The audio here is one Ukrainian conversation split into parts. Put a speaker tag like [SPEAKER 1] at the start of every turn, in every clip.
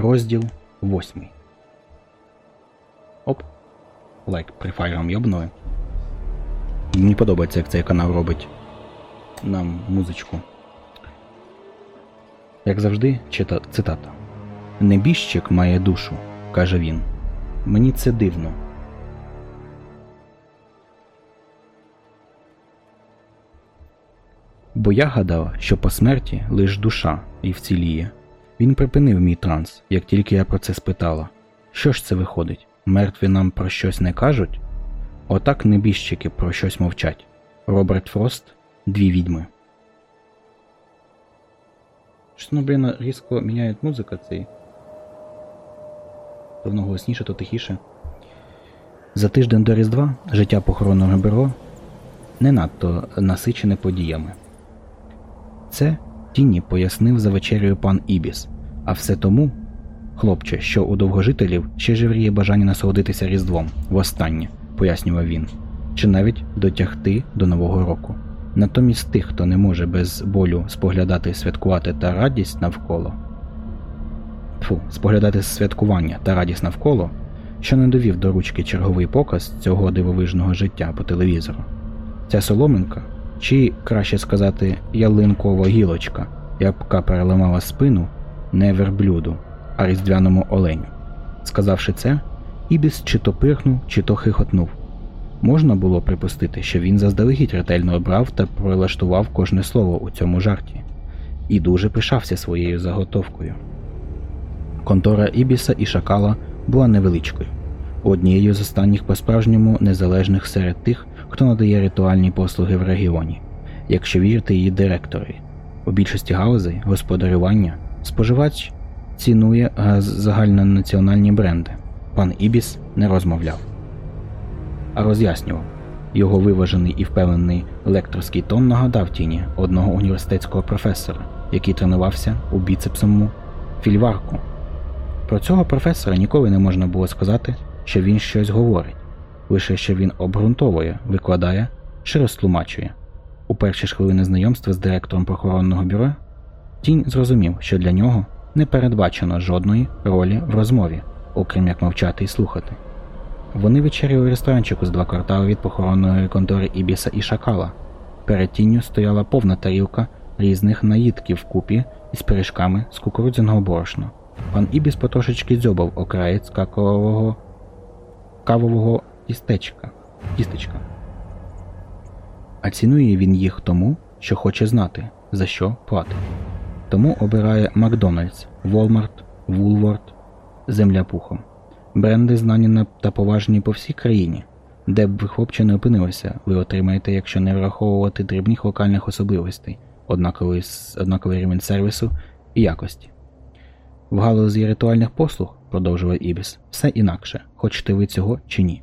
[SPEAKER 1] Розділ 8. Оп. Лайк прифайром йобнули. Мені подобається, як цей канал робить нам музичку. Як завжди, чита... цитата. Небіжчик має душу, каже він. Мені це дивно. Бо я гадав, що по смерті лиш душа і вціліє. Він припинив мій транс, як тільки я про це спитала. Що ж це виходить? Мертві нам про щось не кажуть? Отак небіжчики про щось мовчать. Роберт Фрост Дві відьми. Щось блін, різко міняє музика цей. То воно голосніше, то тихіше. За тиждень до Різдва життя похоронного бюро не надто насичене подіями. Це тіні пояснив за вечерею пан Ібіс, а все тому, хлопче, що у довгожителів ще живріє бажання насолодитися Різдвом востаннє, пояснював він, чи навіть дотягти до Нового року. Натомість тих, хто не може без болю споглядати святкувати та радість навколо, Фу, споглядати святкування та радість навколо, що не довів до ручки черговий показ цього дивовижного життя по телевізору. Ця соломинка, чи краще сказати, ялинкова гілочка, яка переламала спину не верблюду, а різдвяному оленю. Сказавши це, Ібіс чи то пирхнув, чи то хихотнув. Можна було припустити, що він заздалегідь ретельно обрав та прилаштував кожне слово у цьому жарті, і дуже пишався своєю заготовкою. Контора Ібіса і Шакала була невеличкою, однією з останніх по-справжньому незалежних серед тих, хто надає ритуальні послуги в регіоні, якщо вірити її директорі. У більшості галузей господарювання споживач цінує загальнонаціональні бренди. Пан Ібіс не розмовляв, а роз'яснював. Його виважений і впевнений лекторський тон нагадав тіні одного університетського професора, який тренувався у біцепсовому фільварку. Про цього професора ніколи не можна було сказати, що він щось говорить, лише що він обґрунтовує, викладає чи розтлумачує. У перші ж хвилини знайомства з директором похоронного бюро тінь зрозумів, що для нього не передбачено жодної ролі в розмові, окрім як мовчати і слухати. Вони вечеряли у ресторанчику з два квартали від похоронної контори Ібіса і Шакала. Перед тінню стояла повна тарілка різних наїдків вкупі із пиріжками з кукурудзяного борошна. Пан Ібіс потрошечки дзьобав окраєць какового кавового тістечка. тістечка. А цінує він їх тому, що хоче знати, за що платить. Тому обирає Макдональдс, Волмарт, Вулворт, Земля пухом. Бренди знані та поважні по всій країні. Де б ви хлопче не опинилися, ви отримаєте, якщо не враховувати дрібних локальних особливостей, однаковий, однаковий рівень сервісу і якості. В галузі ритуальних послуг, продовжував Ібіс, все інакше, хочете ви цього чи ні.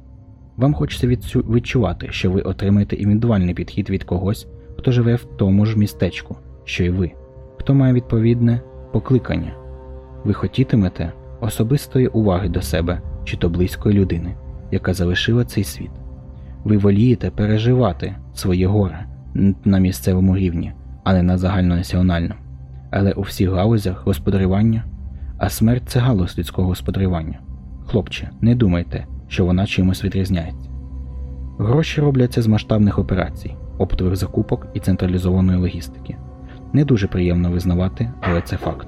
[SPEAKER 1] Вам хочеться відчувати, що ви отримаєте індивідуальний підхід від когось, хто живе в тому ж містечку, що й ви, хто має відповідне покликання. Ви хотітимете особистої уваги до себе чи то близької людини, яка залишила цей світ. Ви волієте переживати своє горе на місцевому рівні, а не на загальнонаціональному. Але у всіх галузях господарювання, а смерть це галузь людського господарювання. Хлопче, не думайте, що вона чимось відрізняється. Гроші робляться з масштабних операцій, оптових закупок і централізованої логістики. Не дуже приємно визнавати, але це факт.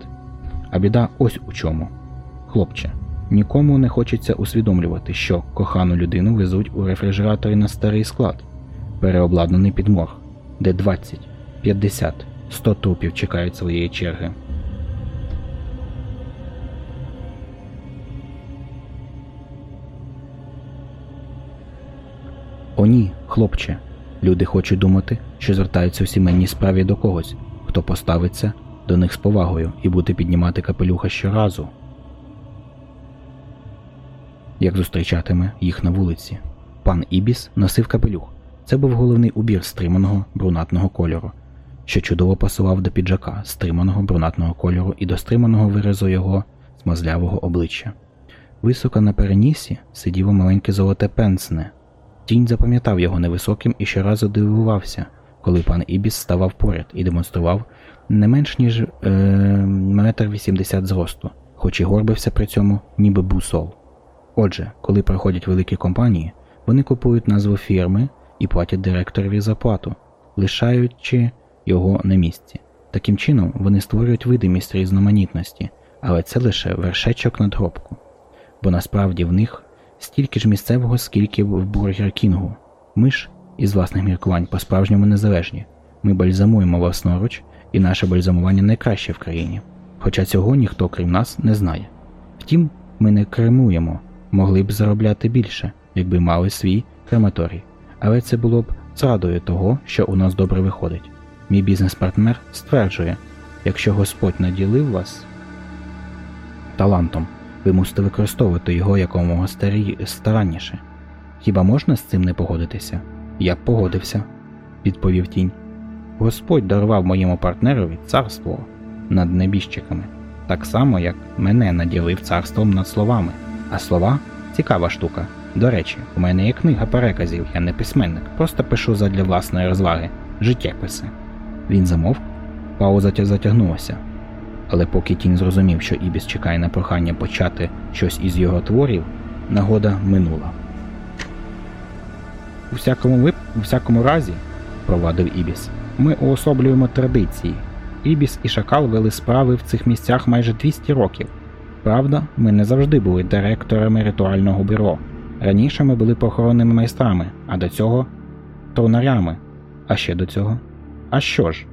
[SPEAKER 1] А біда ось у чому. Хлопче, нікому не хочеться усвідомлювати, що кохану людину везуть у рефрижераторі на старий склад, переобладнаний під морг, де 20, 50, 100 трупів чекають своєї черги. О, ні, хлопче. Люди хочуть думати, що звертаються у сімейній справі до когось, хто поставиться до них з повагою і буде піднімати капелюха щоразу, як зустрічатиме їх на вулиці. Пан Ібіс носив капелюх. Це був головний убір стриманого брунатного кольору, що чудово пасував до піджака стриманого брунатного кольору і до стриманого виразу його смазлявого обличчя. Високо на перенісі сиділо маленьке золоте пенсне. Тінь запам'ятав його невисоким і щоразу дивувався, коли пан Ібіс ставав поряд і демонстрував не менш ніж е, метр вісімдесят зросту, хоч і горбився при цьому, ніби бусол. Отже, коли приходять великі компанії, вони купують назву фірми і платять директорові зарплату, лишаючи його на місці. Таким чином, вони створюють видимість різноманітності, але це лише вершечок надгробку. Бо насправді в них стільки ж місцевого, скільки в Бургер Кінгу. Ми ж із власних міркувань по-справжньому незалежні. Ми бальзамуємо власноруч, і наше бальзамування найкраще в країні. Хоча цього ніхто крім нас не знає. Втім, ми не кремуємо, могли б заробляти більше, якби мали свій крематорій. Але це було б зрадою того, що у нас добре виходить. Мій бізнес-партнер стверджує, якщо Господь наділив вас талантом, ви мусите використовувати його якомога старі... старанніше. Хіба можна з цим не погодитися? Я б погодився, відповів тінь. Господь дарував моєму партнерові царство над небіжчиками, так само, як мене наділив царством над словами. А слова цікава штука. До речі, у мене є книга переказів, я не письменник, просто пишу задля власної розваги, життєписи. Він замовк, пауза затягнулася. Але поки тінь зрозумів, що Ібіс чекає на прохання почати щось із його творів, нагода минула. У всякому вип... у всякому разі, провадив Ібіс, ми уособлюємо традиції. Ібіс і Шакал вели справи в цих місцях майже 200 років. Правда, ми не завжди були директорами ритуального бюро. Раніше ми були похоронними майстрами, а до цього тронарями. А ще до цього. А що ж?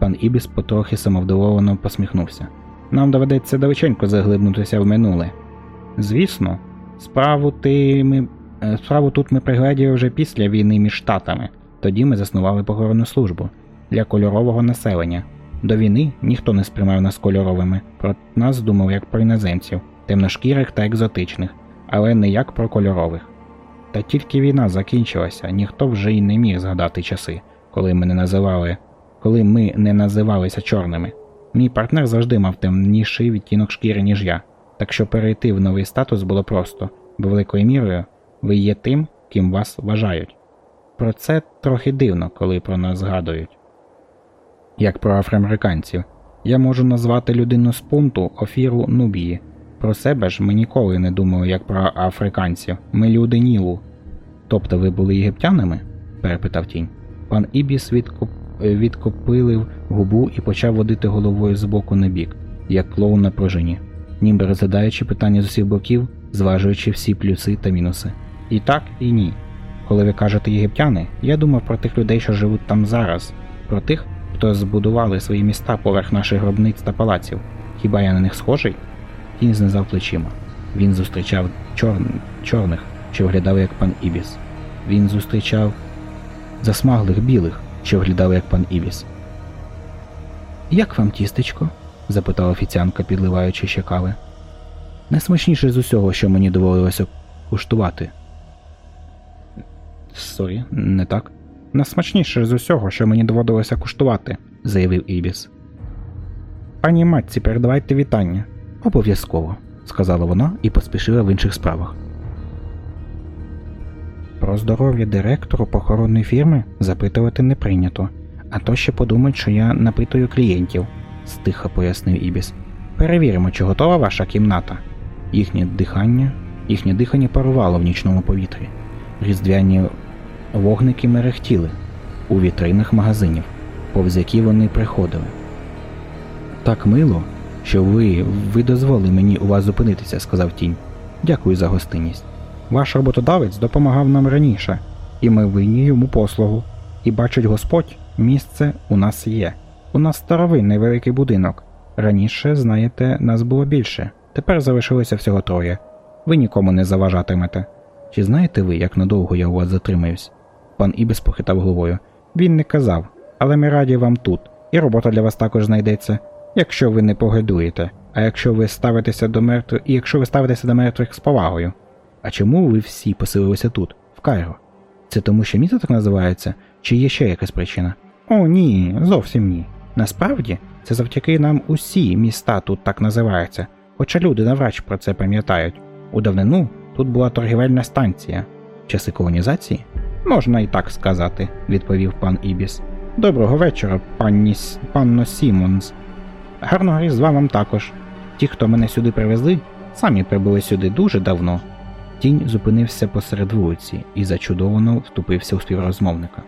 [SPEAKER 1] Пан Ібіс потрохи самовдоволено посміхнувся. Нам доведеться далеченько заглибнутися в минуле. Звісно, справу ти е, справу тут ми пригледіли вже після війни між штатами. Тоді ми заснували похоронну службу для кольорового населення. До війни ніхто не сприймав нас кольоровими, про нас думав як про іноземців, темношкірих та екзотичних, але не як про кольорових. Та тільки війна закінчилася, ніхто вже й не міг згадати часи, коли ми не називали, коли ми не називалися чорними. Мій партнер завжди мав темніший відтінок шкіри, ніж я, так що перейти в новий статус було просто, бо великою мірою ви є тим, ким вас вважають. Про це трохи дивно, коли про нас згадують. Як про афроамериканців, я можу назвати людину з пункту Офіру Нубії. Про себе ж ми ніколи не думали як про африканців. Ми люди Нілу. Тобто ви були єгиптянами? перепитав тінь. Пан Ібіс відкоп... відкопилив губу і почав водити головою з боку на бік, як клоун на пружині, ніби розглядаючи питання з усіх боків, зважуючи всі плюси та мінуси. І так, і ні. Коли ви кажете єгиптяни, я думав про тих людей, що живуть там зараз, про тих, хто збудували свої міста поверх наших гробниць та палаців. Хіба я на них схожий? Тінь знизав плечима. Він зустрічав чор... чорних, що виглядали як пан Ібіс. Він зустрічав засмаглих білих, що виглядали як пан Ібіс. Як вам тістечко? запитала офіціантка, підливаючи ще кави. Найсмачніше з усього, що мені доводилося куштувати. Sorry, не так. Найсмачніше з усього, що мені доводилося куштувати, заявив Ібіс. Пані матці, передавайте вітання. Обов'язково, сказала вона і поспішила в інших справах. Про здоров'я директору похоронної фірми запитувати не прийнято, а то ще подумають, що я напитую клієнтів, стиха пояснив Ібіс. Перевіримо, чи готова ваша кімната. Їхнє дихання, їхнє дихання парувало в нічному повітрі. Різдвяні вогники мерехтіли у вітринах магазинів, повз які вони приходили. Так мило, що ви ви дозволили мені у вас зупинитися, сказав тінь. Дякую за гостинність. Ваш роботодавець допомагав нам раніше, і ми винні йому послугу. І бачить Господь, місце у нас є. У нас старовинний великий будинок. Раніше, знаєте, нас було більше. Тепер залишилося всього троє. Ви нікому не заважатимете. Чи знаєте ви, як надовго я у вас затримаюсь? Пан Ібіс похитав головою. Він не казав, але ми раді вам тут, і робота для вас також знайдеться, якщо ви не погидуєте, а якщо ви ставитеся до мертвих, і якщо ви ставитеся до мертвих з повагою. А чому ви всі поселилися тут, в Кайро? Це тому, що місто так називається, чи є ще якась причина? О, ні, зовсім ні. Насправді, це завдяки нам усі міста тут так називаються, хоча люди навряд про це пам'ятають. У давнину тут була торгівельна станція. Часи колонізації? Можна і так сказати, відповів пан Ібіс. Доброго вечора, пані С- панно Сімонс. Гарного різдва вам також. Ті, хто мене сюди привезли, самі прибули сюди дуже давно. Тінь зупинився посеред вулиці і зачудовано втупився у співрозмовника.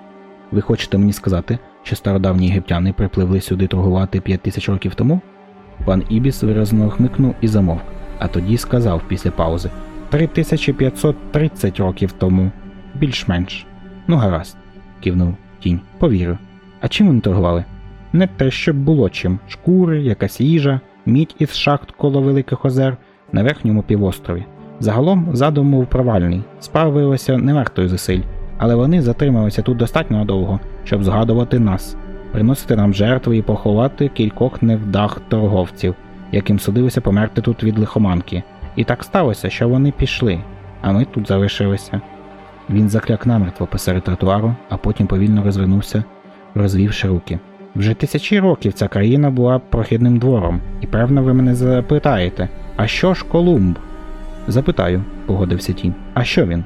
[SPEAKER 1] Ви хочете мені сказати, що стародавні єгиптяни припливли сюди торгувати п'ять тисяч років тому? Пан Ібіс виразно хмикнув і замовк, а тоді сказав після паузи 3530 років тому, більш-менш. Ну, гаразд, кивнув тінь. Повірю. А чим вони торгували? Не те, щоб було чим. Шкури, якась їжа, мідь із шахт коло Великих озер на верхньому півострові. Загалом задум був провальний, справа виявилася не вартою зусиль, але вони затрималися тут достатньо надовго, щоб згадувати нас, приносити нам жертви і поховати кількох невдах торговців, яким судилося померти тут від лихоманки. І так сталося, що вони пішли, а ми тут залишилися. Він закляк намертво посеред тротуару, а потім повільно розвернувся, розвівши руки. Вже тисячі років ця країна була прохідним двором, і певно ви мене запитаєте, а що ж Колумб? Запитаю, погодився тінь. А що він?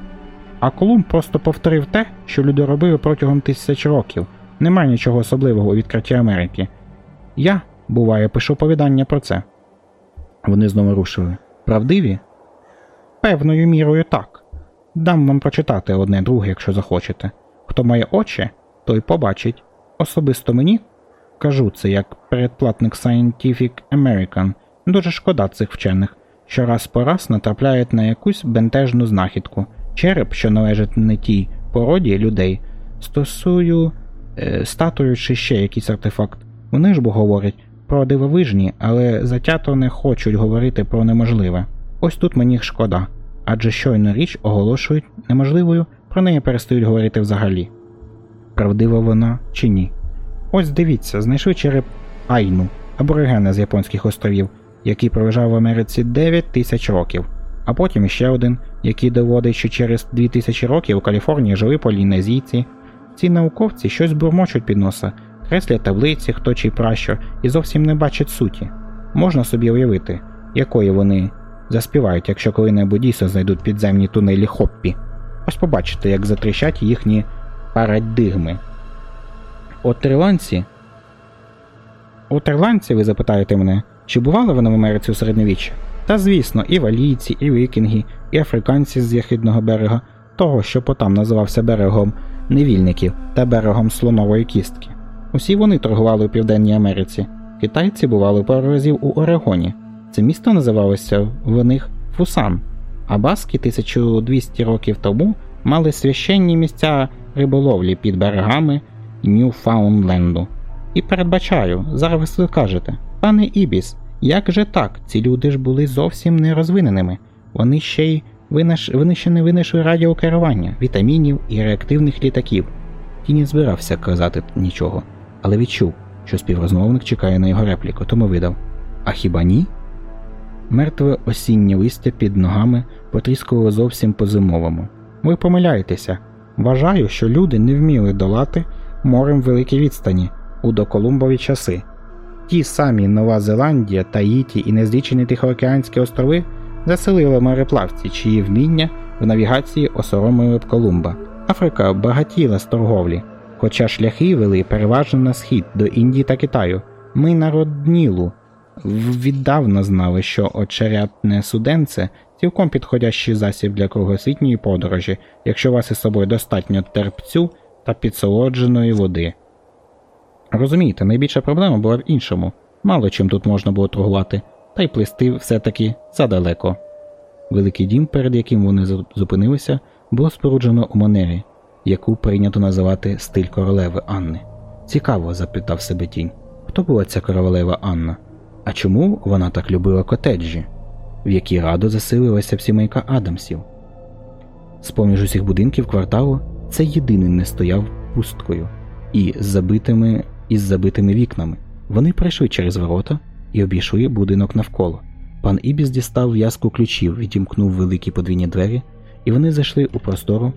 [SPEAKER 1] А Колумб просто повторив те, що люди робили протягом тисяч років. Немає нічого особливого у відкритті Америки. Я, буває, пишу повідання про це. Вони знову рушили. Правдиві? Певною мірою так. Дам вам прочитати одне друге, якщо захочете. Хто має очі, той побачить. Особисто мені кажу це як передплатник Scientific American. Дуже шкода цих вчених, що раз по раз натрапляють на якусь бентежну знахідку. Череп, що належить не тій породі людей, стосую е, статую чи ще якийсь артефакт. Вони ж бо говорять про дивовижні, але затято не хочуть говорити про неможливе. Ось тут мені шкода, адже щойно річ оголошують неможливою, про неї перестають говорити взагалі. Правдива вона чи ні? Ось дивіться, знайшли череп Айну, аборигена з японських островів, який пролежав в Америці 9 тисяч років, а потім іще один, який доводить, що через 2000 років у Каліфорнії жили полінезійці. Ці науковці щось бурмочуть під носа, креслять таблиці, хто чи пращо, і зовсім не бачать суті. Можна собі уявити, якої вони заспівають, якщо коли-небудь дійсно знайдуть підземні тунелі хоппі. Ось побачите, як затріщать їхні парадигми. От ірландці. От ірландці, ви запитаєте мене, чи бували вони в Америці у середньовіччі? Та звісно, і валійці, і вікінги, і африканці з Яхідного берега, того, що потам називався берегом невільників та берегом слонової кістки. Усі вони торгували у Південній Америці. Китайці бували пару разів у Орегоні. Це місто називалося в них Фусан, а баски 1200 років тому мали священні місця риболовлі під берегами Ньюфаундленду. І передбачаю, зараз ви кажете, пане Ібіс, як же так? Ці люди ж були зовсім не розвиненими. Вони ще й винаш... вони ще не винайшли радіокерування, вітамінів і реактивних літаків. Тіні збирався казати нічого, але відчув, що співрозмовник чекає на його репліку, тому видав А хіба ні? Мертве осіннє листя під ногами потріскувало зовсім по-зимовому. Ви помиляєтеся. Вважаю, що люди не вміли долати морем великі відстані у доколумбові часи. Ті самі Нова Зеландія, Таїті і незлічені Тихоокеанські острови заселили мореплавці, чиї вміння в навігації осоромили б Колумба. Африка багатіла з торговлі, хоча шляхи вели переважно на схід до Індії та Китаю. Ми народ Нілу віддавна знали, що очерятне суденце цілком підходящий засіб для кругосвітньої подорожі, якщо у вас із собою достатньо терпцю та підсолодженої води. Розумієте, найбільша проблема була в іншому. Мало чим тут можна було торгувати, та й плисти все-таки задалеко. Великий дім, перед яким вони зупинилися, було споруджено у манері, яку прийнято називати стиль королеви Анни. Цікаво, запитав себе тінь, хто була ця королева Анна? А чому вона так любила котеджі, в які радо заселилася сімейка Адамсів? З поміж усіх будинків кварталу це єдиний не стояв пусткою і з забитими із забитими вікнами. Вони пройшли через ворота і обійшли будинок навколо. Пан Ібіс дістав в'язку ключів, відімкнув великі подвійні двері, і вони зайшли у простору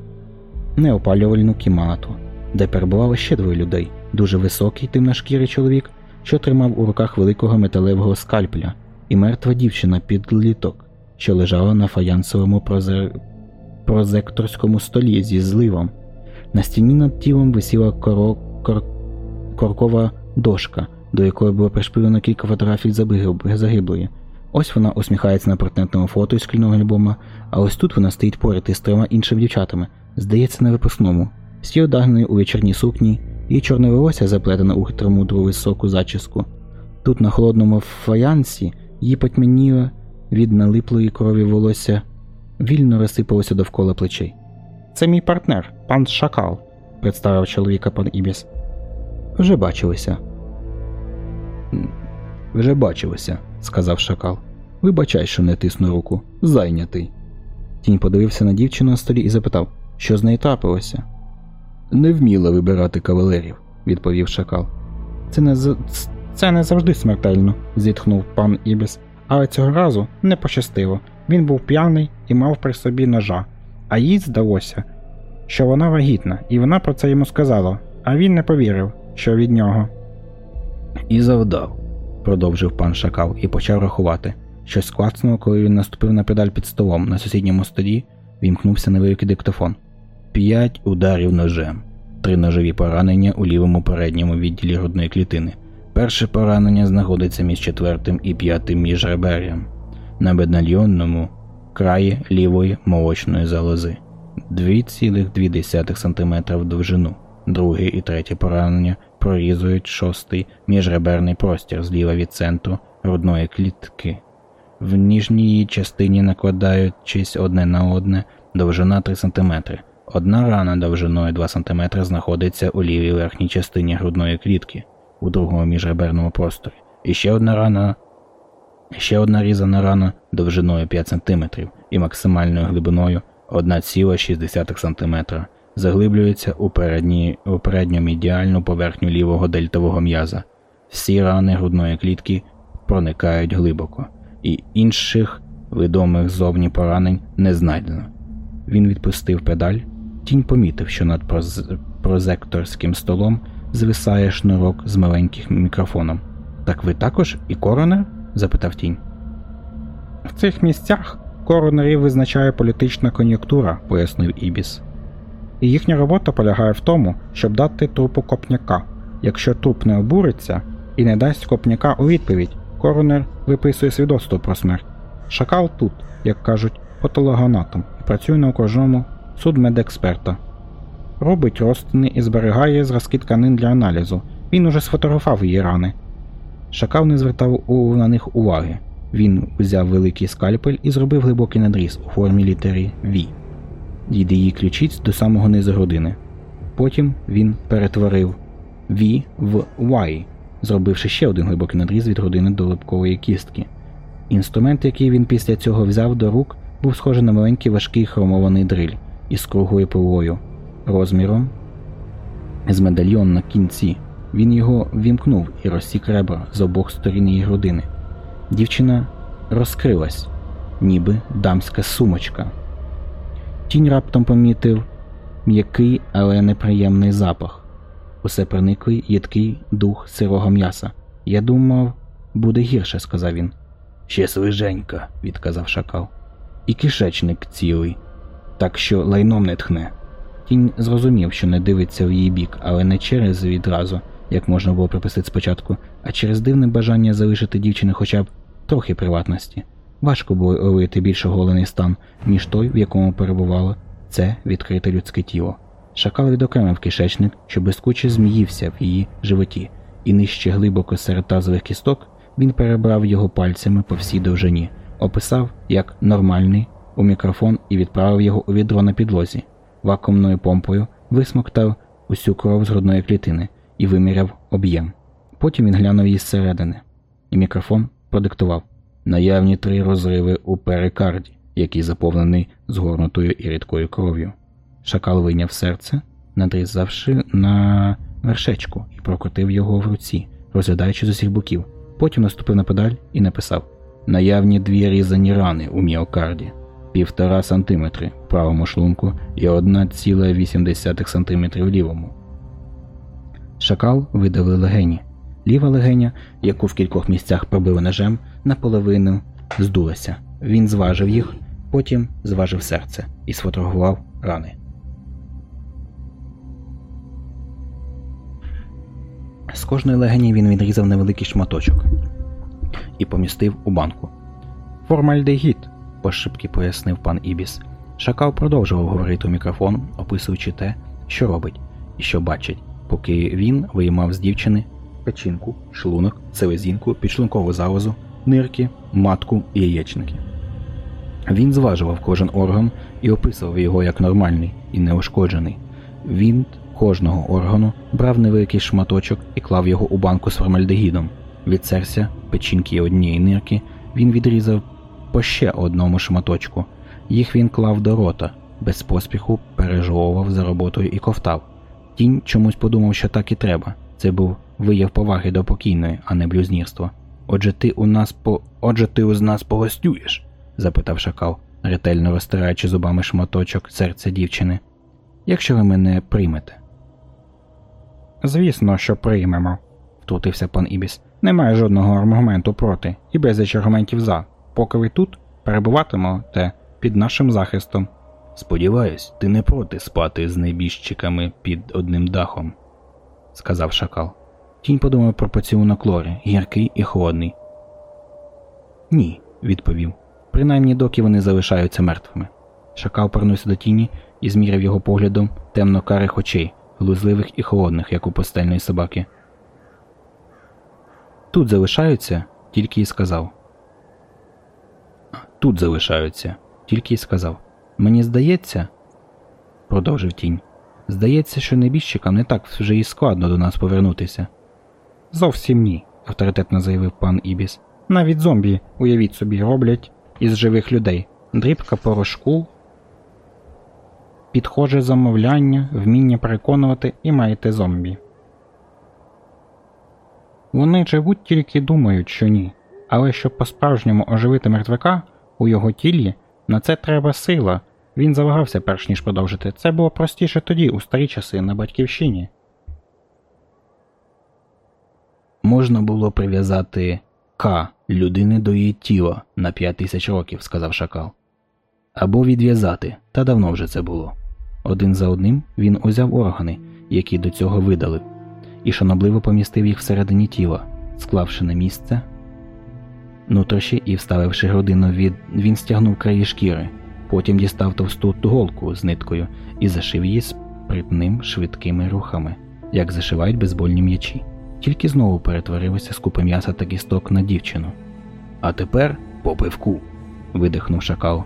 [SPEAKER 1] неопалювальну кімнату, де перебувало ще двоє людей дуже високий темношкірий чоловік, що тримав у руках великого металевого скальпеля, і мертва дівчина під літок, що лежала на фаянсовому прозер... прозекторському столі зі зливом. На стіні над тілом висіла коро... кор... коркова дошка, до якої було пришпилено кілька фотографій загиблої. Ось вона усміхається на портретному фото із шкільного альбома, а ось тут вона стоїть поряд із трьома іншими дівчатами, здається, на випускному. Всі одягнені у вечірній сукні, її чорне волосся заплетено у хитромудру високу зачіску. Тут, на холодному фаянсі, її потьмяніло від налиплої крові волосся вільно розсипалося довкола плечей. Це мій партнер, пан Шакал, представив чоловіка пан Ібіс. Вже бачилися. Вже бачилися, сказав шакал. Вибачай, що не тисну руку. Зайнятий. Тінь подивився на дівчину на столі і запитав, що з нею трапилося. Не вміла вибирати кавалерів, відповів шакал. Це не з... це не завжди смертельно, зітхнув пан Ібіс. Але цього разу не пощастило. Він був п'яний і мав при собі ножа, а їй здалося, що вона вагітна, і вона про це йому сказала, а він не повірив, що від нього. І завдав, продовжив пан Шакал і почав рахувати. Щось клацнуло, коли він наступив на педаль під столом на сусідньому столі, вімкнувся невеликий диктофон. П'ять ударів ножем, три ножові поранення у лівому передньому відділі грудної клітини. Перше поранення знаходиться між четвертим і п'ятим міжребер'ям на медальйонному краї лівої молочної залози 2,2 см в довжину. Друге і третє поранення прорізують шостий міжреберний простір зліва від центру грудної клітки. В ніжній її частині накладаючись одне на одне довжина 3 см. Одна рана довжиною 2 см знаходиться у лівій верхній частині грудної клітки у другому міжреберному просторі. І ще одна рана Ще одна різана рана довжиною 5 см і максимальною глибиною 1,6 см заглиблюється у, передні, у передньомідіальну поверхню лівого дельтового м'яза. Всі рани грудної клітки проникають глибоко, і інших відомих зовні поранень не знайдено. Він відпустив педаль, тінь помітив, що над проз... прозекторським столом звисає шнурок з маленьким мікрофоном. Так ви також і коронер? запитав тінь. В цих місцях коронерів визначає політична кон'юнктура, пояснив Ібіс. І їхня робота полягає в тому, щоб дати трупу копняка. Якщо труп не обуриться і не дасть копняка у відповідь, коронер виписує свідоцтво про смерть. Шакал тут, як кажуть, патологоанатом і працює на окружному судмедексперта. Робить розтини і зберігає зразки тканин для аналізу. Він уже сфотографував її рани. Шакал не звертав на них уваги. Він взяв великий скальпель і зробив глибокий надріз у формі літери V. Від її ключиць до самого низу грудини. Потім він перетворив V в Y, зробивши ще один глибокий надріз від грудини до липкової кістки. Інструмент, який він після цього взяв до рук, був схожий на маленький важкий хромований дриль із круглою пилою, розміром з медальйон на кінці. Він його вімкнув і розсік ребра з обох сторін її грудини. Дівчина розкрилась, ніби дамська сумочка. Тінь раптом помітив м'який, але неприємний запах. Усе прониклий їдкий дух сирого м'яса. Я думав, буде гірше, сказав він. Ще свиженька, відказав шакал. І кишечник цілий, так що лайном не тхне. Тінь зрозумів, що не дивиться в її бік, але не через відразу, як можна було припустити спочатку, а через дивне бажання залишити дівчини хоча б трохи приватності. Важко було уявити більш оголений стан, ніж той, в якому перебувало це відкрите людське тіло. Шакал відокремив кишечник, що блискуче зміївся в її животі, і нижче глибоко серед тазових кісток він перебрав його пальцями по всій довжині, описав як нормальний у мікрофон і відправив його у відро на підлозі. Вакуумною помпою висмоктав усю кров з грудної клітини і виміряв об'єм. Потім він глянув її зсередини, і мікрофон продиктував наявні три розриви у перикарді, який заповнений згорнутою і рідкою кров'ю. Шакал вийняв серце, надрізавши на вершечку і прокрутив його в руці, розглядаючи з усіх боків. Потім наступив на педаль і написав наявні дві різані рани у міокарді, півтора сантиметри в правому шлунку і 1,8 см в лівому. Шакал видали легені. Ліва легеня, яку в кількох місцях пробили ножем, наполовину здулася. Він зважив їх, потім зважив серце і сфотографував рани. З кожної легені він відрізав невеликий шматочок і помістив у банку. Формальдегід, пошепки пояснив пан Ібіс. Шакал продовжував говорити у мікрофон, описуючи те, що робить і що бачить, поки він виймав з дівчини печінку, шлунок, селезінку, підшлункову залозу, нирки, матку і яєчники. Він зважував кожен орган і описував його як нормальний і неушкоджений. Він кожного органу брав невеликий шматочок і клав його у банку з формальдегідом. Від серця, печінки однієї нирки він відрізав по ще одному шматочку. Їх він клав до рота, без поспіху пережовував за роботою і ковтав. Тінь чомусь подумав, що так і треба. Це був вияв поваги до покійної, а не блюзнірство. Отже, ти у нас по. Отже, ти у нас погостюєш? запитав шакал, ретельно розтираючи зубами шматочок серця дівчини. Якщо ви мене приймете. Звісно, що приймемо, втрутився пан Ібіс. Немає жодного аргументу проти і безліч аргументів за. Поки ви тут перебуватимете під нашим захистом. Сподіваюсь, ти не проти спати з небіжчиками під одним дахом, сказав шакал. Тінь подумав про поцілунок Лори, гіркий і холодний. Ні, відповів. Принаймні доки вони залишаються мертвими. Шакал повернувся до тіні і зміряв його поглядом темно карих очей, глузливих і холодних, як у постельної собаки. Тут залишаються, тільки й сказав. Тут залишаються, тільки й сказав. Мені здається, продовжив тінь. Здається, що небіжчикам не так вже і складно до нас повернутися. Зовсім ні, авторитетно заявив пан Ібіс. Навіть зомбі, уявіть собі, роблять із живих людей. Дрібка порошку, підхоже замовляння, вміння переконувати і маєте зомбі. Вони живуть тільки думають, що ні. Але щоб по-справжньому оживити мертвяка у його тілі, на це треба сила. Він завагався перш ніж продовжити. Це було простіше тоді, у старі часи, на батьківщині. Можна було прив'язати К людини до її тіла на 5 тисяч років, сказав шакал. Або відв'язати, та давно вже це було. Один за одним він узяв органи, які до цього видалив, і шанобливо помістив їх всередині тіла, склавши на місце нутрощі і вставивши грудину від він стягнув краї шкіри, потім дістав товсту голку з ниткою і зашив її спритним швидкими рухами, як зашивають безбольні м'ячі. Тільки знову перетворилося з купи м'яса та кісток на дівчину. А тепер по пивку. видихнув шакал.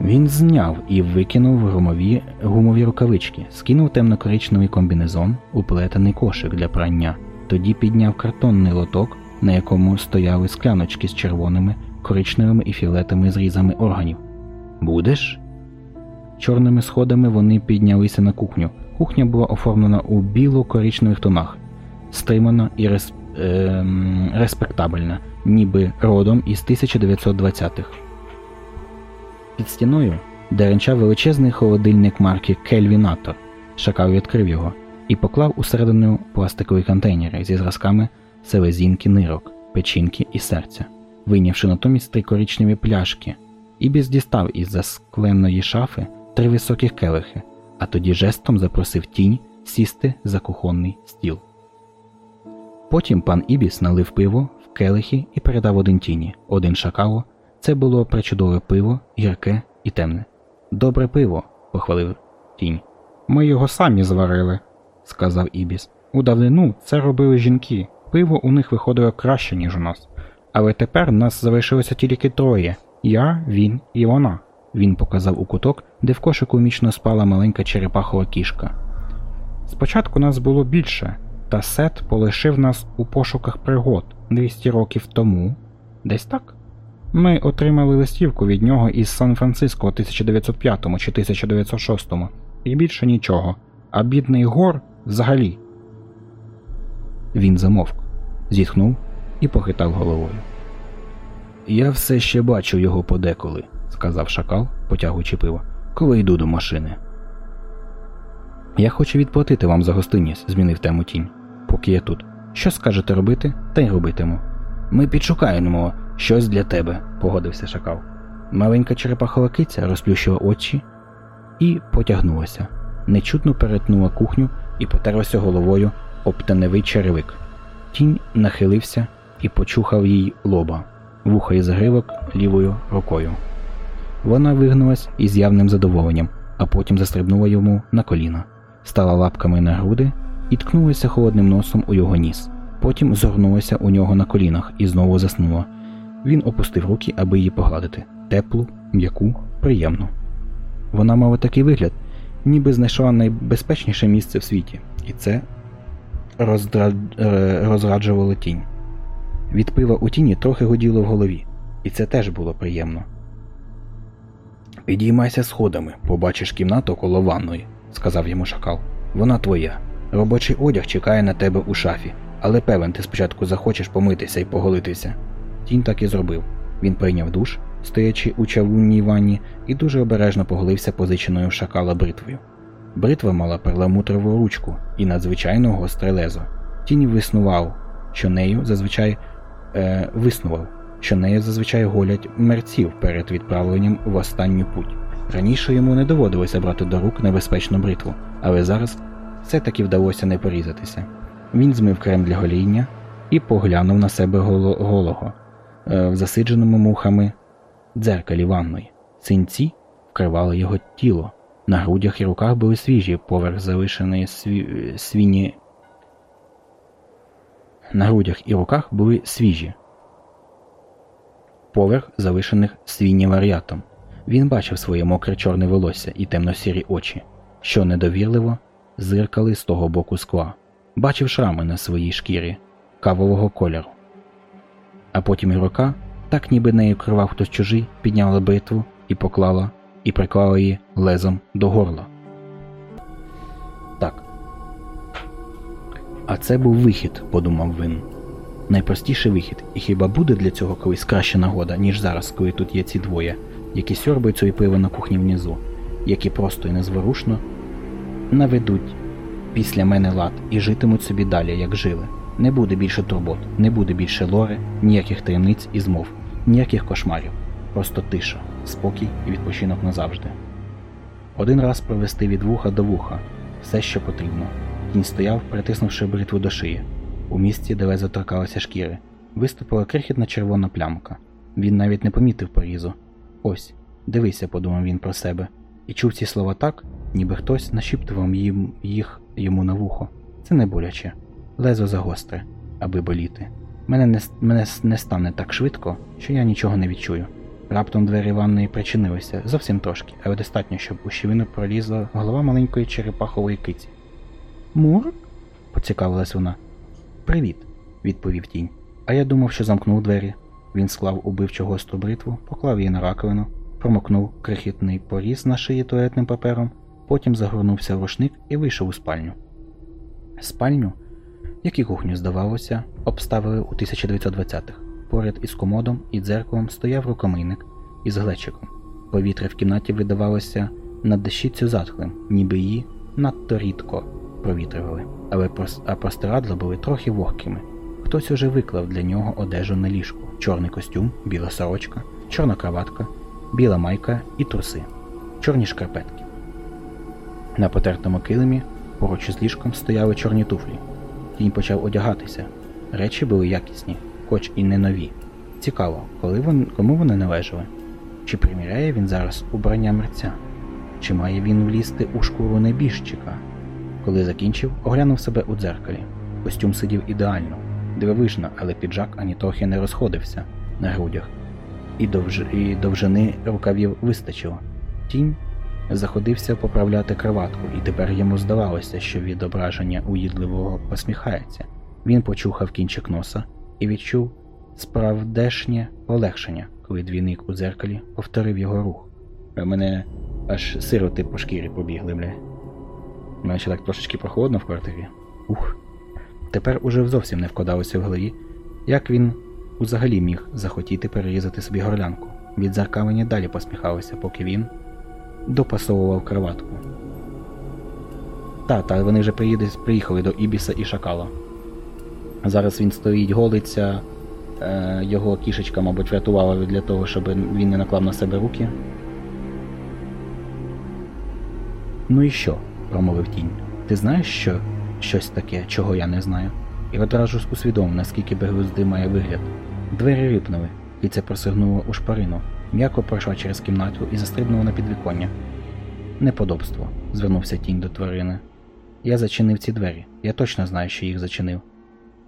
[SPEAKER 1] Він зняв і викинув гумові, гумові рукавички, скинув темно-коричневий комбінезон, уплетений кошик для прання, тоді підняв картонний лоток, на якому стояли скляночки з червоними, коричневими і фіолетовими зрізами органів. Будеш? Чорними сходами вони піднялися на кухню. Кухня була оформлена у біло-коричневих тонах, стримана і рес... е... респектабельна, ніби родом із 1920-х. Під стіною деренчав величезний холодильник марки Кельвінатор. Шакал відкрив його і поклав усередину пластикові контейнери зі зразками селезінки нирок, печінки і серця, вийнявши натомість три коричневі пляшки, Ібіс дістав із заскленої шафи три високих келихи, а тоді жестом запросив тінь сісти за кухонний стіл. Потім пан Ібіс налив пиво в келихи і передав один тіні, один шакалу. Це було причудове пиво, гірке і темне. Добре пиво, похвалив тінь. Ми його самі зварили, сказав Ібіс. У давнину це робили жінки. Пиво у них виходило краще, ніж у нас. Але тепер нас залишилося тільки троє я, він і вона. Він показав у куток, де в кошику мічно спала маленька черепахова кішка. Спочатку нас було більше, та Сет полишив нас у пошуках пригод 200 років тому. Десь так? Ми отримали листівку від нього із Сан-Франциско у 1905 чи 1906 і більше нічого. А бідний гор взагалі. Він замовк, зітхнув і похитав головою. Я все ще бачу його подеколи, сказав шакал, потягуючи пиво, коли йду до машини. Я хочу відплатити вам за гостинність, змінив тему тінь. Поки я тут. Що скажете робити, та й робитиму. Ми підшукаємо щось для тебе, погодився шакал. Маленька черепахова киця розплющила очі і потягнулася, нечутно перетнула кухню і потерлася головою об таневий черевик. Тінь нахилився і почухав їй лоба. вуха і загривок лівою рукою. Вона вигнулась із явним задоволенням, а потім застрибнула йому на коліна, стала лапками на груди і ткнулася холодним носом у його ніс. Потім згорнулася у нього на колінах і знову заснула. Він опустив руки, аби її погладити теплу, м'яку, приємну. Вона мала такий вигляд, ніби знайшла найбезпечніше місце в світі, і це роздра... е, розраджувало тінь. Від пива у тіні трохи годіло в голові, і це теж було приємно. Підіймайся сходами, побачиш кімнату коло ванної, сказав йому шакал. Вона твоя. Робочий одяг чекає на тебе у шафі, але певен, ти спочатку захочеш помитися і поголитися. Тінь так і зробив. Він прийняв душ, стоячи у чавунній ванні, і дуже обережно поголився позиченою в шакала бритвою. Бритва мала перламутрову ручку і надзвичайно гостре лезо. Тінь виснував, що нею зазвичай е, виснував, що нею зазвичай голять мерців перед відправленням в останню путь. Раніше йому не доводилося брати до рук небезпечну бритву, але зараз все таки вдалося не порізатися. Він змив крем для гоління і поглянув на себе голо голого е, в засидженому мухами дзеркалі ванної. Синці вкривали його тіло. На грудях і руках були свіжі поверх залишеної сві... свині. На грудях і руках були свіжі. Поверх залишених свині варіатом. Він бачив своє мокре чорне волосся і темно-сірі очі, що недовірливо зиркали з того боку скла, бачив шрами на своїй шкірі кавового кольору. А потім і рука, так ніби нею кривав хтось чужий, підняла битву і поклала, і приклала її лезом до горла. Так. А це був вихід, подумав він. Найпростіший вихід, і хіба буде для цього колись краща нагода, ніж зараз, коли тут є ці двоє, які сьорбаються і пиво на кухні внизу, які просто і незворушно наведуть після мене лад і житимуть собі далі, як жили. Не буде більше турбот, не буде більше лори, ніяких таємниць і змов, ніяких кошмарів. Просто тиша, спокій і відпочинок назавжди. Один раз провести від вуха до вуха все, що потрібно. Кінь стояв, притиснувши бритву до шиї. У місці, де лезо торкалося шкіри, виступила крихітна червона плямка. Він навіть не помітив порізу. Ось, дивися, подумав він про себе, і чув ці слова так, ніби хтось нашіптував їм їх йому на вухо. Це не боляче. Лезо загостре, аби боліти. Мене не, мене не стане так швидко, що я нічого не відчую. Раптом двері ванної причинилися зовсім трошки, але достатньо, щоб у щілину пролізла голова маленької черепахової киці. Мурк? поцікавилась вона. Привіт, відповів тінь. А я думав, що замкнув двері. Він склав убивчу гостру бритву, поклав її на раковину, промокнув крихітний поріз на шиї туалетним папером, потім загорнувся в рушник і вийшов у спальню. Спальню, як і кухню, здавалося, обставили у 1920-х. Поряд із комодом і дзеркалом стояв рукомийник із глечиком. Повітря в кімнаті видавалося на дещицю затхлим, ніби її надто рідко провітрювали, але прос... а простирадла були трохи вогкими. Хтось уже виклав для нього одежу на ліжку: чорний костюм, біла сорочка, чорна краватка, біла майка і труси, чорні шкарпетки. На потертому килимі поруч із ліжком стояли чорні туфлі. Тінь почав одягатися. Речі були якісні, хоч і не нові. Цікаво, коли вон... кому вони належали? Чи приміряє він зараз убрання мерця? Чи має він влізти у шкуру небіжчика? Коли закінчив, оглянув себе у дзеркалі. Костюм сидів ідеально, дивовижно, але піджак ані трохи не розходився на грудях, і, довж... і довжини рукавів вистачило. Тінь заходився поправляти краватку, і тепер йому здавалося, що відображення уїдливого посміхається. Він почухав кінчик носа і відчув справдешнє полегшення, коли двійник у дзеркалі повторив його рух. Мене аж сироти по шкірі побігли, бля. Ще так трошечки прохолодно в квартирі. Ух. Тепер уже зовсім не вкладалося в голові, як він взагалі міг захотіти перерізати собі горлянку. Від дзеркалення далі посміхалося, поки він допасовував кроватку. Та, та вони вже приїде, приїхали до Ібіса і Шакала. Зараз він стоїть, голиться, е, його кішечка, мабуть, врятувала для того, щоб він не наклав на себе руки. Ну і що? промовив тінь. Ти знаєш що? щось таке, чого я не знаю? І одразу усвідомив, наскільки безглуздий має вигляд. Двері рипнули, Киця просигнула у шпарину, м'яко пройшла через кімнату і застрибнула на підвіконня. Неподобство, звернувся тінь до тварини. Я зачинив ці двері. Я точно знаю, що їх зачинив.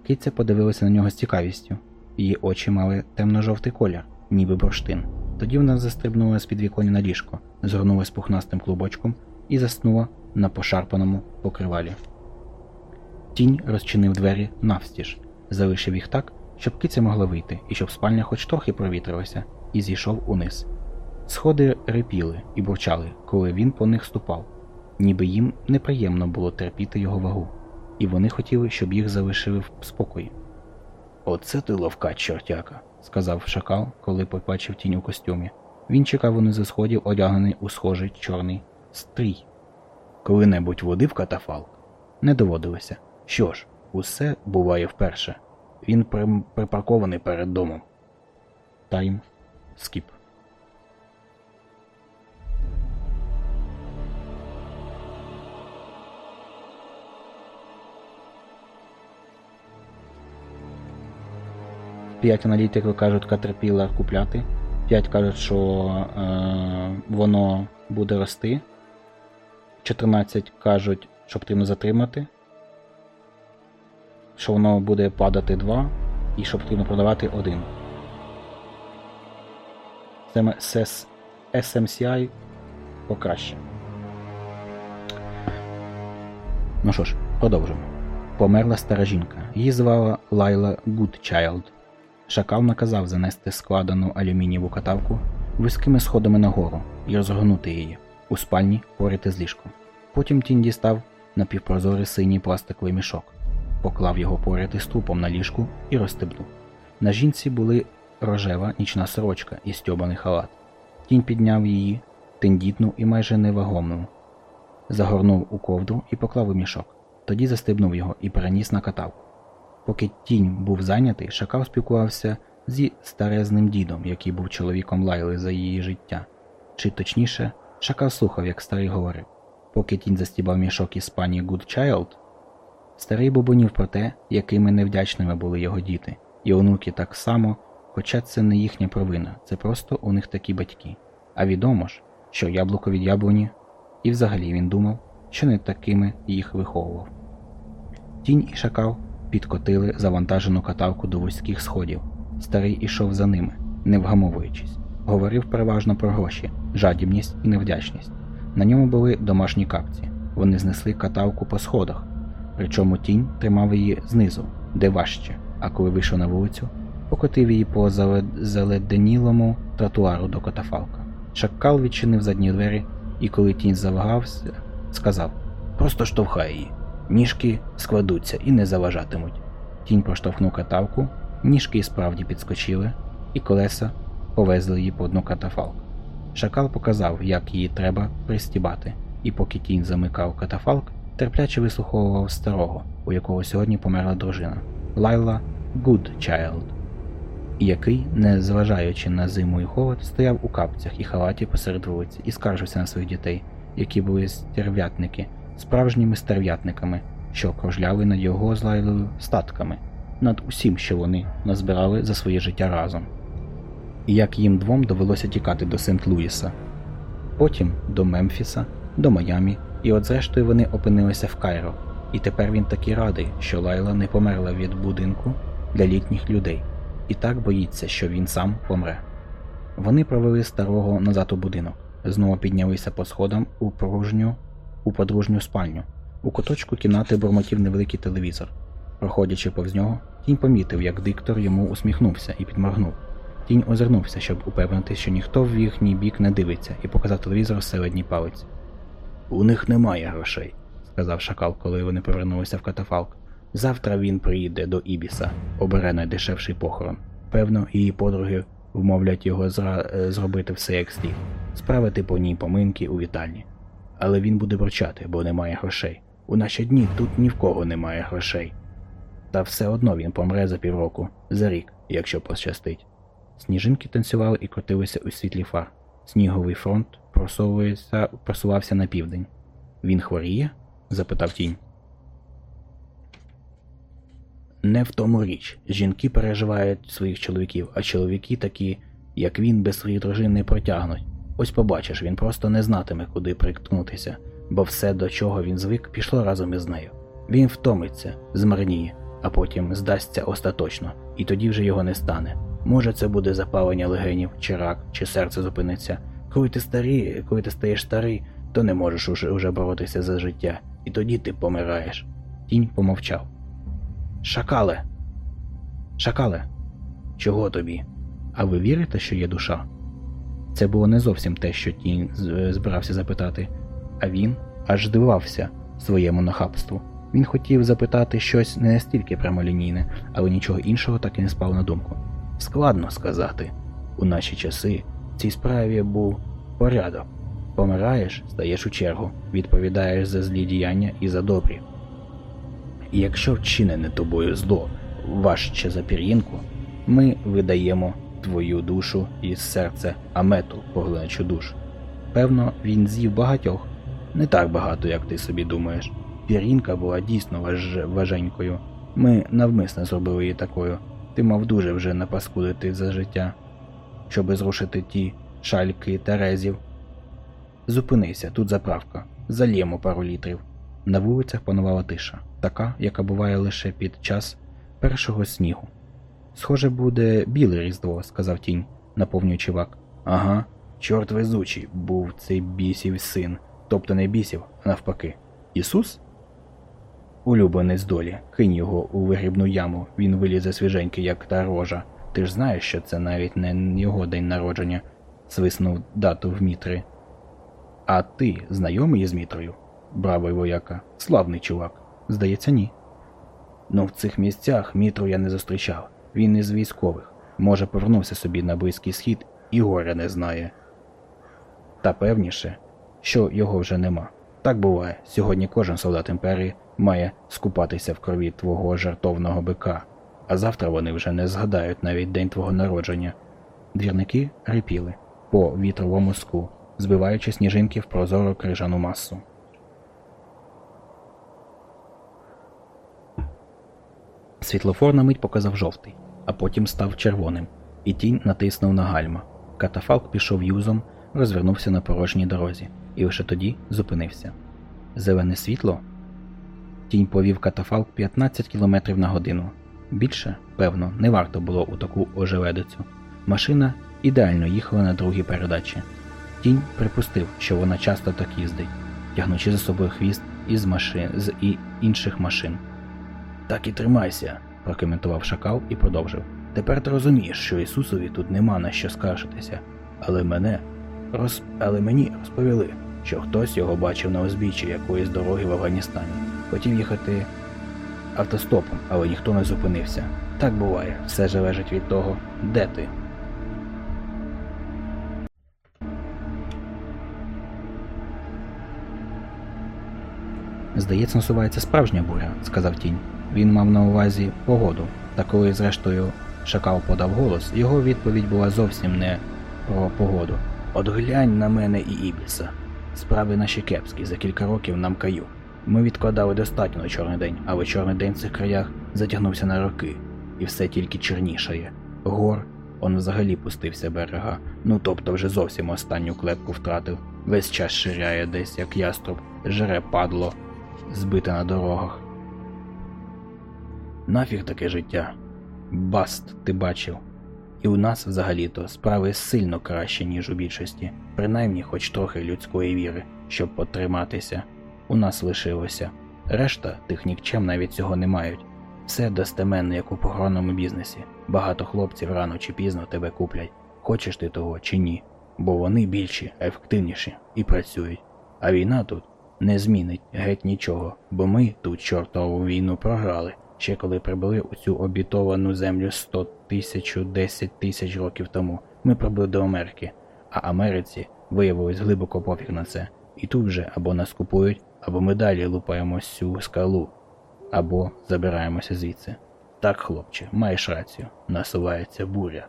[SPEAKER 1] Киця подивилася на нього з цікавістю. Її очі мали темно-жовтий колір, ніби бурштин. Тоді вона застрибнула з підвіконня на ліжко, згорнулась пухнастим клубочком і заснула на пошарпаному покривалі. Тінь розчинив двері навстіж, залишив їх так, щоб киця могла вийти і щоб спальня хоч трохи провітрилася, і зійшов униз. Сходи рипіли і бурчали, коли він по них ступав, ніби їм неприємно було терпіти його вагу, і вони хотіли, щоб їх залишили в спокої. Оце ти ловка, чортяка, сказав шакал, коли побачив тінь у костюмі. Він чекав унизу сходів, одягнений у схожий чорний стрій. Коли-небудь водив катафалк? Не доводилося. Що ж, усе буває вперше. Він припаркований перед домом. Тайм. Скіп. П'ять аналітиків кажуть Caterpillar купляти. П'ять кажуть, що е, воно буде рости. 14 кажуть, що потрібно затримати. Що воно буде падати 2 і що потрібно продавати 1. СС SMCI покраще. Ну що ж, продовжимо. Померла стара жінка. Її звала Лайла Гудчайлд. Шакал наказав занести складену алюмінієву катавку вузькими сходами нагору і розгорнути її у спальні поряд із ліжком. Потім тінь дістав напівпрозорий синій пластиковий мішок, поклав його поряд із трупом на ліжку і розстебнув. На жінці були рожева нічна сорочка і стьобаний халат. Тінь підняв її, тендітну і майже невагомну, загорнув у ковдру і поклав у мішок. Тоді застебнув його і переніс на катавку. Поки тінь був зайнятий, шакал спілкувався зі старезним дідом, який був чоловіком Лайли за її життя. Чи точніше, шакал слухав, як старий говорив. Поки тінь застібав мішок із пані Гудчайлд, старий бубонів про те, якими невдячними були його діти, і онуки так само, хоча це не їхня провина, це просто у них такі батьки. А відомо ж, що яблуко від яблуні, і взагалі він думав, що не такими їх виховував. Тінь і шакал підкотили завантажену катавку до вузьких сходів. Старий ішов за ними, не вгамовуючись. Говорив переважно про гроші, жадібність і невдячність. На ньому були домашні капці. Вони знесли катавку по сходах, причому тінь тримав її знизу, де важче, а коли вийшов на вулицю, покотив її по залед- заледенілому тротуару до катафалка. Шакал відчинив задні двері і, коли тінь завагався, сказав: Просто штовхай її. Ніжки складуться і не заважатимуть. Тінь проштовхнув катавку, ніжки справді підскочили, і колеса повезли її по дну катафалк. Шакал показав, як її треба пристібати, і поки тінь замикав катафалк, терпляче вислуховував старого, у якого сьогодні померла дружина Лайла Гудчайлд, який, не зважаючи на зиму і холод, стояв у капцях і халаті посеред вулиці і скаржився на своїх дітей, які були стерв'ятники, справжніми стерв'ятниками, що кружляли над його з Лайлою статками, над усім, що вони назбирали за своє життя разом. І як їм двом довелося тікати до Сент-Луїса, потім до Мемфіса, до Майамі, і от зрештою вони опинилися в Кайро. І тепер він такий радий, що Лайла не померла від будинку для літніх людей, і так боїться, що він сам помре. Вони провели старого назад у будинок, знову піднялися по сходам у порожню, у подружню спальню. У куточку кімнати бурмотів невеликий телевізор. Проходячи повз нього, тінь помітив, як диктор йому усміхнувся і підморгнув. Тінь озирнувся, щоб упевнитися, що ніхто в їхній бік не дивиться, і показав телевізор середній палець. У них немає грошей, сказав шакал, коли вони повернулися в катафалк. Завтра він приїде до Ібіса, обере найдешевший похорон. Певно, її подруги вмовлять його зра... е, зробити все як слід, справити по ній поминки у вітальні. Але він буде бурчати, бо немає грошей. У наші дні тут ні в кого немає грошей. Та все одно він помре за півроку, за рік, якщо пощастить. Сніжинки танцювали і крутилися у світлі фар. Сніговий фронт просувався на південь. Він хворіє? запитав тінь. Не в тому річ. Жінки переживають своїх чоловіків, а чоловіки такі, як він, без своїх дружин не протягнуть. Ось побачиш, він просто не знатиме, куди приткнутися, бо все, до чого він звик, пішло разом із нею. Він втомиться, змарніє, а потім здасться остаточно, і тоді вже його не стане. Може, це буде запалення легенів, чи рак, чи серце зупиниться. Коли ти старі, коли ти стаєш старий, то не можеш уже, уже боротися за життя, і тоді ти помираєш. Тінь помовчав. Шакале. Шакале. Чого тобі? А ви вірите, що є душа? Це було не зовсім те, що тінь збирався запитати, а він аж здивувався своєму нахабству. Він хотів запитати щось не настільки прямолінійне, але нічого іншого так і не спало на думку. Складно сказати. У наші часи в цій справі був порядок. Помираєш, стаєш у чергу, відповідаєш за злі діяння і за добрі. Якщо вчинене тобою зло важче за пір'їнку, ми видаємо твою душу із серця Амету, поглиначу душ. Певно, він з'їв багатьох, не так багато, як ти собі думаєш. Пір'їнка була дійсно важ... важенькою. Ми навмисно зробили її такою. Ти мав дуже вже напаскудити за життя, щоби зрушити ті шальки Терезів. Зупинися, тут заправка. Зальємо пару літрів. На вулицях панувала тиша, така, яка буває лише під час першого снігу. Схоже, буде біле різдво, сказав тінь, наповнюючи вак. Ага, чорт везучий був цей бісів син, тобто не бісів, а навпаки. Ісус? Улюбленець долі, кинь його у вигрібну яму, він вилізе свіженький, як та рожа. Ти ж знаєш, що це навіть не його день народження, свиснув дату в мітри. А ти знайомий із Мітрою? Бравий вояка, славний чувак. Здається, ні. Ну в цих місцях Мітру я не зустрічав. Він із військових. Може, повернувся собі на Близький схід і горя не знає. Та певніше, що його вже нема. Так буває, сьогодні кожен солдат імперії має скупатися в крові твого жартовного бика, а завтра вони вже не згадають навіть день твого народження. Двірники рипіли по вітровому ску, збиваючи сніжинки в прозору крижану масу. Світлофор на мить показав жовтий, а потім став червоним, і тінь натиснув на гальма. Катафалк пішов юзом, розвернувся на порожній дорозі, і лише тоді зупинився. Зелене світло. Тінь повів катафалк 15 км на годину. Більше, певно, не варто було у таку ожеледицю. Машина ідеально їхала на другій передачі. Тінь припустив, що вона часто так їздить, тягнучи за собою хвіст із машин з і інших машин. Так і тримайся, прокоментував шакал і продовжив. Тепер ти розумієш, що Ісусові тут нема на що скаржитися, але мене роз... але мені розповіли, що хтось його бачив на узбіччі якоїсь дороги в Афганістані. Хотів їхати автостопом, але ніхто не зупинився. Так буває, все залежить від того, де ти. Здається, насувається справжня буря, сказав тінь. Він мав на увазі погоду, та коли, зрештою, шакал подав голос, його відповідь була зовсім не про погоду. От глянь на мене і Ібіса. Справи наші кепські, за кілька років нам каю. Ми відкладали достатньо на чорний день, але чорний день в цих краях затягнувся на роки, і все тільки чорнішає. Гор, он взагалі пустився берега, ну тобто вже зовсім останню клепку втратив. Весь час ширяє десь, як яструб, жере падло, збите на дорогах. Нафіг таке життя. Баст, ти бачив. І у нас взагалі-то справи сильно краще, ніж у більшості, принаймні хоч трохи людської віри, щоб потриматися. У нас лишилося. Решта тих нікчем навіть цього не мають. Все достеменно, як у похоронному бізнесі. Багато хлопців рано чи пізно тебе куплять, хочеш ти того чи ні, бо вони більші, ефективніші і працюють. А війна тут не змінить геть нічого, бо ми тут чортову війну програли, ще коли прибули у цю обітовану землю 100 тисяч, 10 тисяч років тому. Ми прибули до Америки, а Америці виявилось глибоко пофіг на це. І тут же або нас купують, або ми далі лупаємо цю скалу, або забираємося звідси. Так, хлопче, маєш рацію, насувається буря.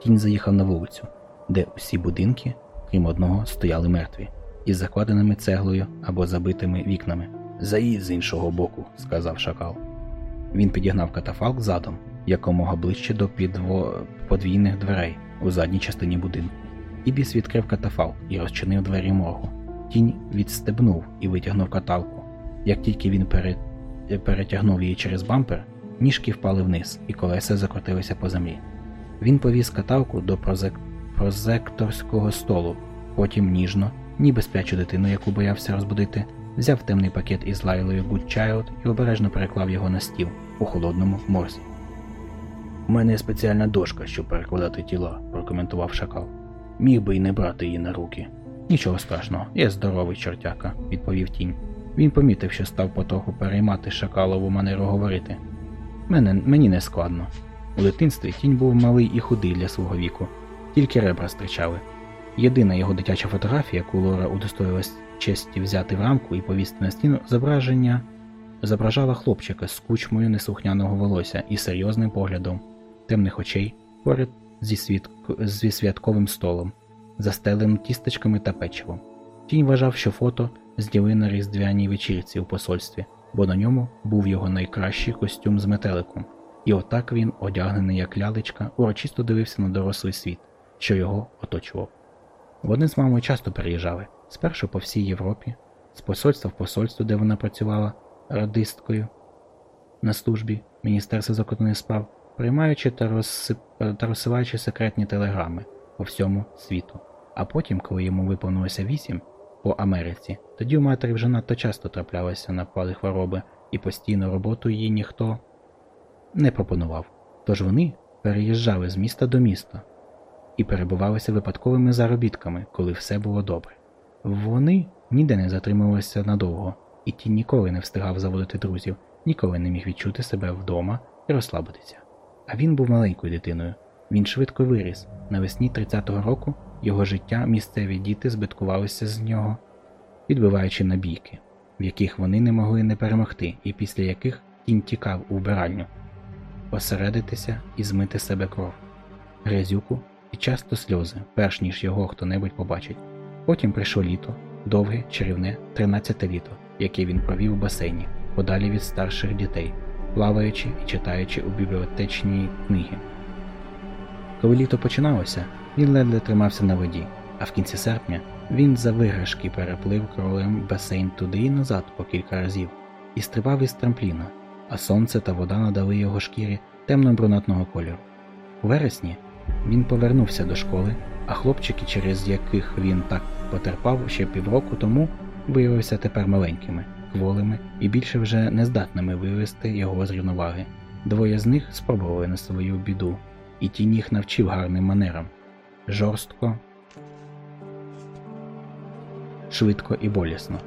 [SPEAKER 1] Кінь заїхав на вулицю, де усі будинки, крім одного, стояли мертві, із закладеними цеглою або забитими вікнами. Заїдь з іншого боку, сказав шакал. Він підігнав катафалк задом, якомога ближче до підво... подвійних дверей у задній частині будинку. Ібіс відкрив катафалк і розчинив двері моргу. Тінь відстебнув і витягнув каталку. Як тільки він пере... перетягнув її через бампер, ніжки впали вниз, і колеса закрутилися по землі. Він повіз каталку до прозек... прозекторського столу, потім ніжно, ніби сплячу дитину, яку боявся розбудити, взяв темний пакет із лайлою Good Child і обережно переклав його на стіл у холодному морзі. У мене є спеціальна дошка, щоб перекладати тіла, прокоментував шакал. Міг би й не брати її на руки. Нічого страшного, я здоровий чортяка, відповів тінь. Він помітив, що став потроху переймати шакалову манеру говорити. Мене, мені не складно. У дитинстві тінь був малий і худий для свого віку, тільки ребра стричали. Єдина його дитяча фотографія, яку Лора удостоїлась честі взяти в рамку і повісти на стіну, зображення зображала хлопчика з кучмою неслухняного волосся і серйозним поглядом, темних очей поряд зі, світ... зі святковим столом, застеленим тістечками та печивом. Тінь вважав, що фото зділи на різдвяній вечірці у посольстві, бо на ньому був його найкращий костюм з метеликом, і отак він, одягнений як лялечка, урочисто дивився на дорослий світ, що його оточував. Вони з мамою часто переїжджали спершу по всій Європі, з посольства в посольство, де вона працювала радисткою на службі Міністерства закордонних справ, приймаючи та, розсип... та розсилаючи секретні телеграми по всьому світу. А потім, коли йому виповнилося вісім по Америці, тоді у матері вже надто часто траплялися напади хвороби, і постійну роботу їй ніхто не пропонував. Тож вони переїжджали з міста до міста і перебувалися випадковими заробітками, коли все було добре. Вони ніде не затримувалися надовго, і ті ніколи не встигав заводити друзів, ніколи не міг відчути себе вдома і розслабитися. А він був маленькою дитиною. Він швидко виріс. Навесні 30-го року його життя місцеві діти збиткувалися з нього, відбиваючи набійки, в яких вони не могли не перемогти, і після яких кінь тікав у вбиральню, посередитися і змити себе кров, грязюку і часто сльози, перш ніж його хто-небудь побачить. Потім прийшло літо, довге, чарівне, 13 літо, яке він провів у басейні, подалі від старших дітей, плаваючи і читаючи у бібліотечній книги. Коли літо починалося, він ледве тримався на воді, а в кінці серпня він за виграшки переплив кролем басейн туди і назад по кілька разів і стрибав із трампліна, а сонце та вода надали його шкірі темно-брунатного кольору. У вересні він повернувся до школи, а хлопчики, через яких він так потерпав ще півроку тому, виявилися тепер маленькими, кволими і більше вже нездатними вивести його з рівноваги. Двоє з них спробували на свою біду, і тінь їх навчив гарним манерам жорстко, швидко і болісно.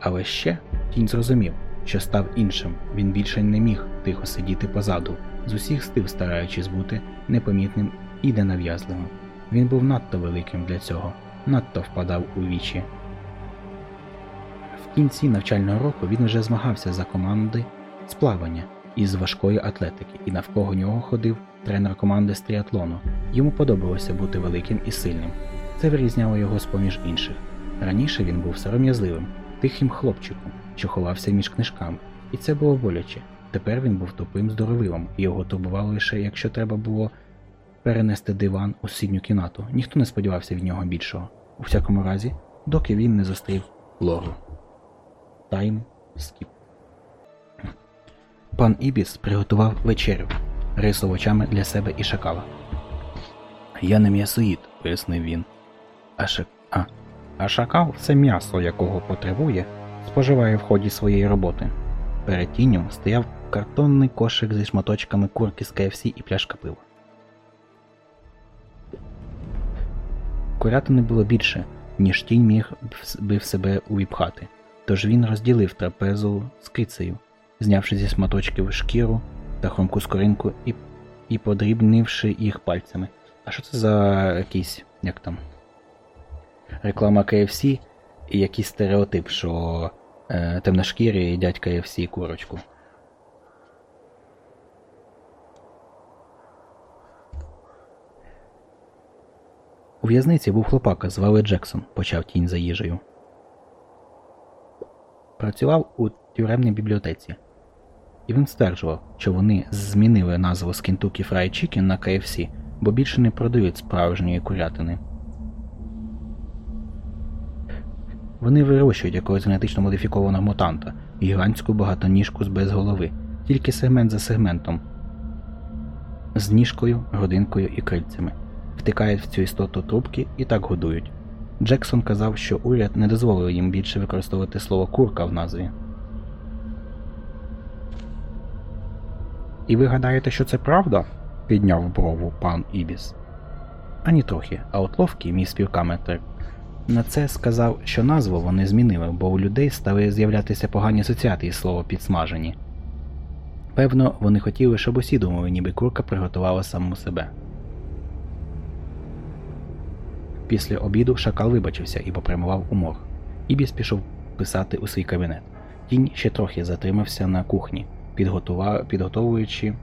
[SPEAKER 1] Але ще тінь зрозумів, що став іншим, він більше не міг тихо сидіти позаду, з усіх стив стараючись бути непомітним і ненав'язливим. Він був надто великим для цього, надто впадав у вічі. В кінці навчального року він вже змагався за команди з плавання із важкої атлетики, і навколо нього ходив тренер команди з тріатлону. Йому подобалося бути великим і сильним. Це вирізняло його з поміж інших. Раніше він був сором'язливим, тихим хлопчиком, що ховався між книжками, і це було боляче. Тепер він був тупим здоровилом, і його турбувало лише, якщо треба було перенести диван у сусідню кімнату. Ніхто не сподівався від нього більшого. У всякому разі, доки він не зустрів Лору. Тайм скіп. Пан Ібіс приготував вечерю рис овочами для себе і шакала. Я не м'ясоїд, пояснив він. А, шак... а. а шакал це м'ясо, якого потребує, споживає в ході своєї роботи. Перед тінням стояв картонний кошик зі шматочками курки з KFC і пляшка пива. Курятини було більше, ніж тінь міг би в себе увіпхати, тож він розділив трапезу з кицею, знявши зі шматочків шкіру та хромку скоринку і і подрібнивши їх пальцями. А що це за якийсь, як там? Реклама KFC і якийсь стереотип, що е, темношкірі їдять KFC курочку. У в'язниці був хлопака, звали Джексон, почав тінь за їжею. Працював у тюремній бібліотеці. і він стверджував, що вони змінили назву з Kentucky Fried Chicken на KFC, бо більше не продають справжньої курятини. Вони вирощують якогось генетично модифікованого мутанта, гігантську багатоніжку з без голови, тільки сегмент за сегментом, з ніжкою, родинкою і крильцями. Втикають в цю істоту трубки і так годують. Джексон казав, що уряд не дозволив їм більше використовувати слово курка в назві. І ви гадаєте, що це правда? підняв брову пан Ібіс. Ані трохи, а от ловкий, мій співкаметр, на це сказав, що назву вони змінили, бо у людей стали з'являтися погані асоціації слово підсмажені. Певно, вони хотіли, щоб усі думали, ніби курка приготувала саму себе. Після обіду шакал вибачився і попрямував у мор. Ібіс пішов писати у свій кабінет. Тінь ще трохи затримався на кухні, підготовуючи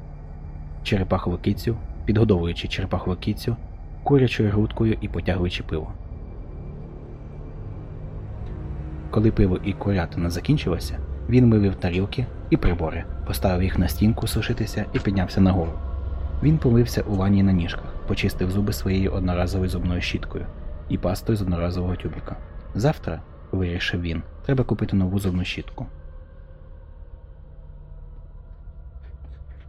[SPEAKER 1] черепахову кицю, підгодовуючи черепахову кицю, курячою грудкою і потягуючи пиво. Коли пиво і курятина закінчилося, він вивів тарілки і прибори, поставив їх на стінку сушитися і піднявся нагору. Він помився у ванні на ніжках, почистив зуби своєю одноразовою зубною щіткою і пастою з одноразового тюбіка. Завтра, вирішив він, треба купити нову зубну щітку.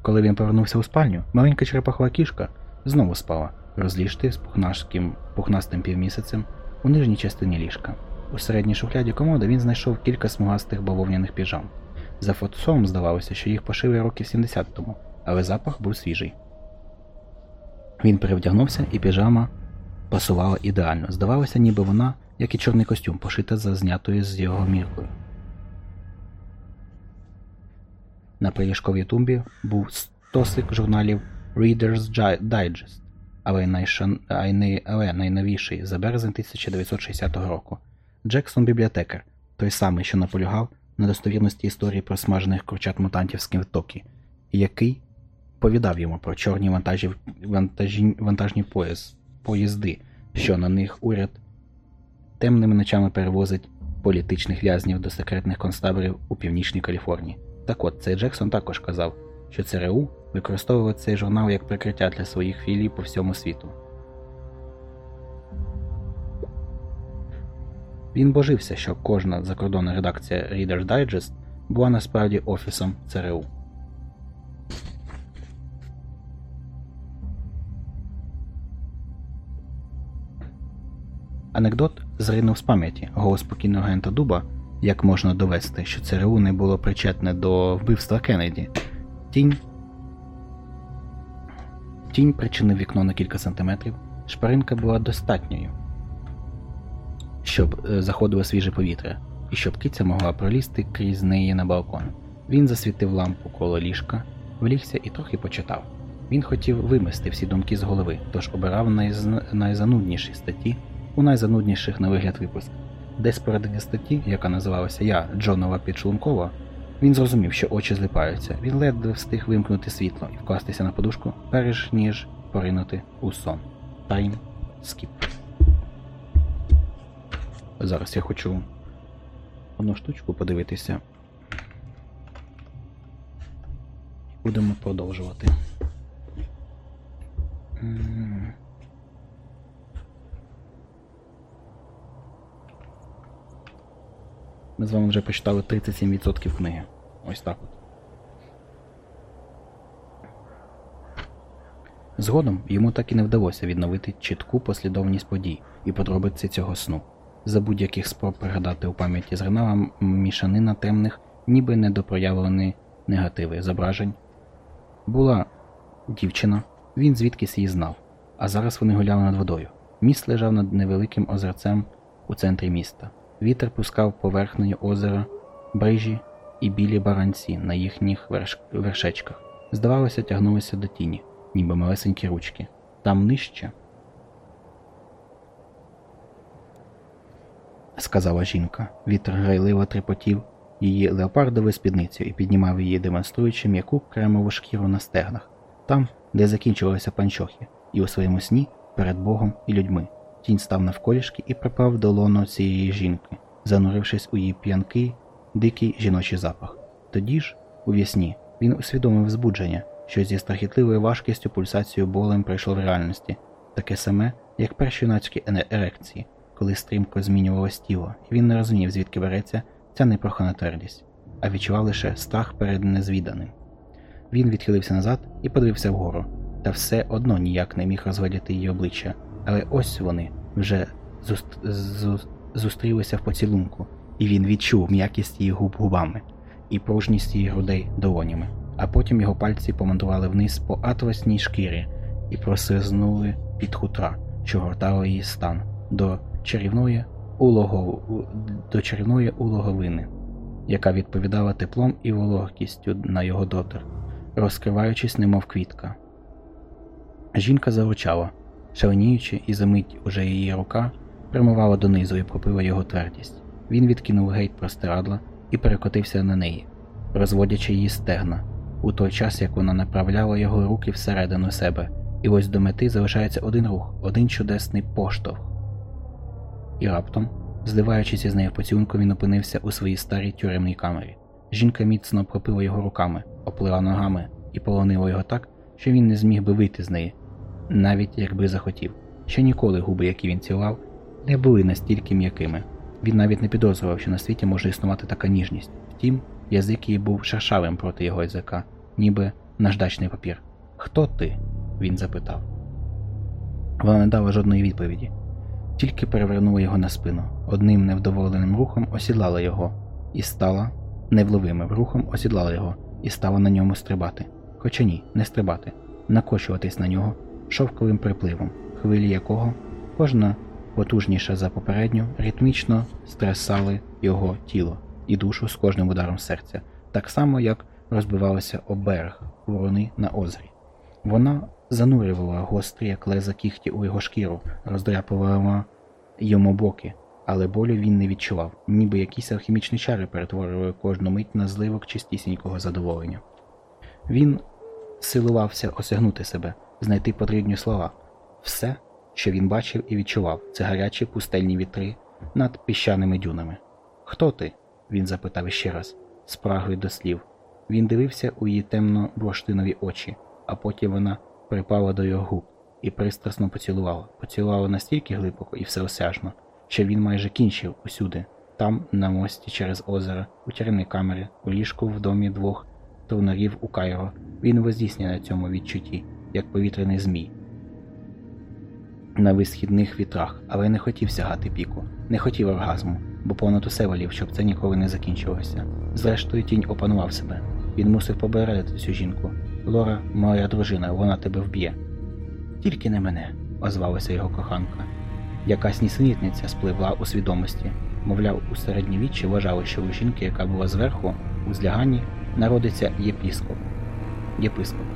[SPEAKER 1] Коли він повернувся у спальню, маленька черепахова кішка знову спала, розліжти з пухнашким, пухнастим півмісяцем у нижній частині ліжка. У середній шухляді комоди він знайшов кілька смугастих бавовняних піжам. За фотосом здавалося, що їх пошили років 70 тому, але запах був свіжий. Він перевдягнувся, і піжама пасувала ідеально. Здавалося, ніби вона, як і чорний костюм, пошита за знятою з його міркою. На приліжковій тумбі був стосик журналів Reader's Digest, але, найшан... але найновіший за березень 1960 року. Джексон бібліотекар, той самий, що наполягав на достовірності історії про смажених курчат мутантів з Кентокі, який повідав йому про чорні вантажів... вантажі... вантажні поїзд... поїзди, що на них уряд темними ночами перевозить політичних в'язнів до секретних концтаборів у північній Каліфорнії. Так от, цей Джексон також казав, що ЦРУ використовував цей журнал як прикриття для своїх філій по всьому світу. Він божився, що кожна закордонна редакція Reader's Digest була насправді офісом ЦРУ. Анекдот зринув з пам'яті голос спокійного агента Дуба, як можна довести, що ЦРУ не було причетне до вбивства Кеннеді. Тінь Тінь причинив вікно на кілька сантиметрів. Шпаринка була достатньою щоб е, заходило свіже повітря, і щоб киця могла пролізти крізь неї на балкон. Він засвітив лампу коло ліжка, влігся і трохи почитав. Він хотів вимести всі думки з голови, тож обирав найз... найзанудніші статті у найзанудніших на вигляд випусках. Десь перед статті, яка називалася Я Джонова Підшлункова, він зрозумів, що очі злипаються. Він ледве встиг вимкнути світло і вкластися на подушку, перш ніж поринути у сон. Тайм скіп. Зараз я хочу одну штучку подивитися. Будемо продовжувати. Ми з вами вже почитали 37% книги. Ось так от. Згодом йому так і не вдалося відновити чітку послідовність подій і подробиці цього сну. За будь-яких спроб пригадати у пам'яті зринала мішанина темних, ніби недопроявлені негативи зображень. Була дівчина, він звідкись її знав, а зараз вони гуляли над водою. Міст лежав над невеликим озерцем у центрі міста. Вітер пускав поверхнею озера, брижі і білі баранці на їхніх верш... вершечках. Здавалося, тягнулися до тіні, ніби малесенькі ручки. Там нижче. сказала жінка. Вітер грайливо трепотів її леопардовою спідницю і піднімав її, демонструючи м'яку кремову шкіру на стегнах, там, де закінчувалися панчохи, і у своєму сні перед Богом і людьми. Тінь став навколішки і припав до лону цієї жінки, занурившись у її п'янкий, дикий жіночий запах. Тоді ж, у в'ясні, Він усвідомив збудження, що зі страхітливою важкістю пульсацією болем прийшло в реальності, таке саме, як перші юнацькі ерекції, коли стрімко змінювалось тіло, і він не розумів, звідки береться ця непрохана твердість, а відчував лише страх перед незвіданим. Він відхилився назад і подивився вгору, та все одно ніяк не міг розглядіти її обличчя. Але ось вони вже зуст... зу- зустрілися в поцілунку, і він відчув м'якість її губ губами і пружність її грудей долонями. А потім його пальці помандрували вниз по атласній шкірі і просизнули під хутра, що гортало її стан, до чарівної улого... до чарівної улоговини, яка відповідала теплом і вологкістю на його дотир, розкриваючись, немов квітка. Жінка заручала, шаленіючи, і за мить уже її рука прямувала донизу і пропила його твердість. Він відкинув гейт простирадла і перекотився на неї, розводячи її стегна, у той час як вона направляла його руки всередину себе, і ось до мети залишається один рух, один чудесний поштовх. І раптом, зливаючись із нею в поцілунку, він опинився у своїй старій тюремній камері. Жінка міцно пропила його руками, оплила ногами і полонила його так, що він не зміг би вийти з неї, навіть якби захотів. Ще ніколи губи, які він цілував, не були настільки м'якими. Він навіть не підозрював, що на світі може існувати така ніжність. Втім, язик її був шершавим проти його язика, ніби наждачний папір. Хто ти? він запитав. Вона не дала жодної відповіді, тільки перевернула його на спину. Одним невдоволеним рухом осідлала його і стала невловимим рухом осідлала його і стала на ньому стрибати. Хоча ні, не стрибати, накочуватись на нього шовковим припливом, хвилі якого кожна потужніша за попередню, ритмічно стресали його тіло і душу з кожним ударом серця, так само як розбивалося об берег ворони на озері. Вона занурювала гострі, як леза кіхті у його шкіру, роздряпувала йому боки, але болю він не відчував, ніби якісь алхімічні чари перетворювали кожну мить на зливок чистісінького задоволення. Він силувався осягнути себе, знайти потрібні слова. Все, що він бачив і відчував, це гарячі пустельні вітри над піщаними дюнами. Хто ти? він запитав іще раз, з прагою до слів. Він дивився у її темно бурштинові очі, а потім вона припала до його губ і пристрасно поцілувала. Поцілувала настільки глибоко і всеосяжно, що він майже кінчив усюди, там, на мості через озеро, у тюремній камері, у ліжку в домі двох трунарів у Кайро. Він воздійснює на цьому відчутті, як повітряний змій. На висхідних вітрах, але не хотів сягати піку, не хотів оргазму, бо понад усе волів, щоб це ніколи не закінчилося. Зрештою, тінь опанував себе. Він мусив поберегти цю жінку. Лора, моя дружина, вона тебе вб'є. Тільки не мене, озвалася його коханка. Якась нісенітниця спливла у свідомості. Мовляв, у середньовіччі вважали, що у жінки, яка була зверху, у зляганні, народиться єпіскоп. Єпископ.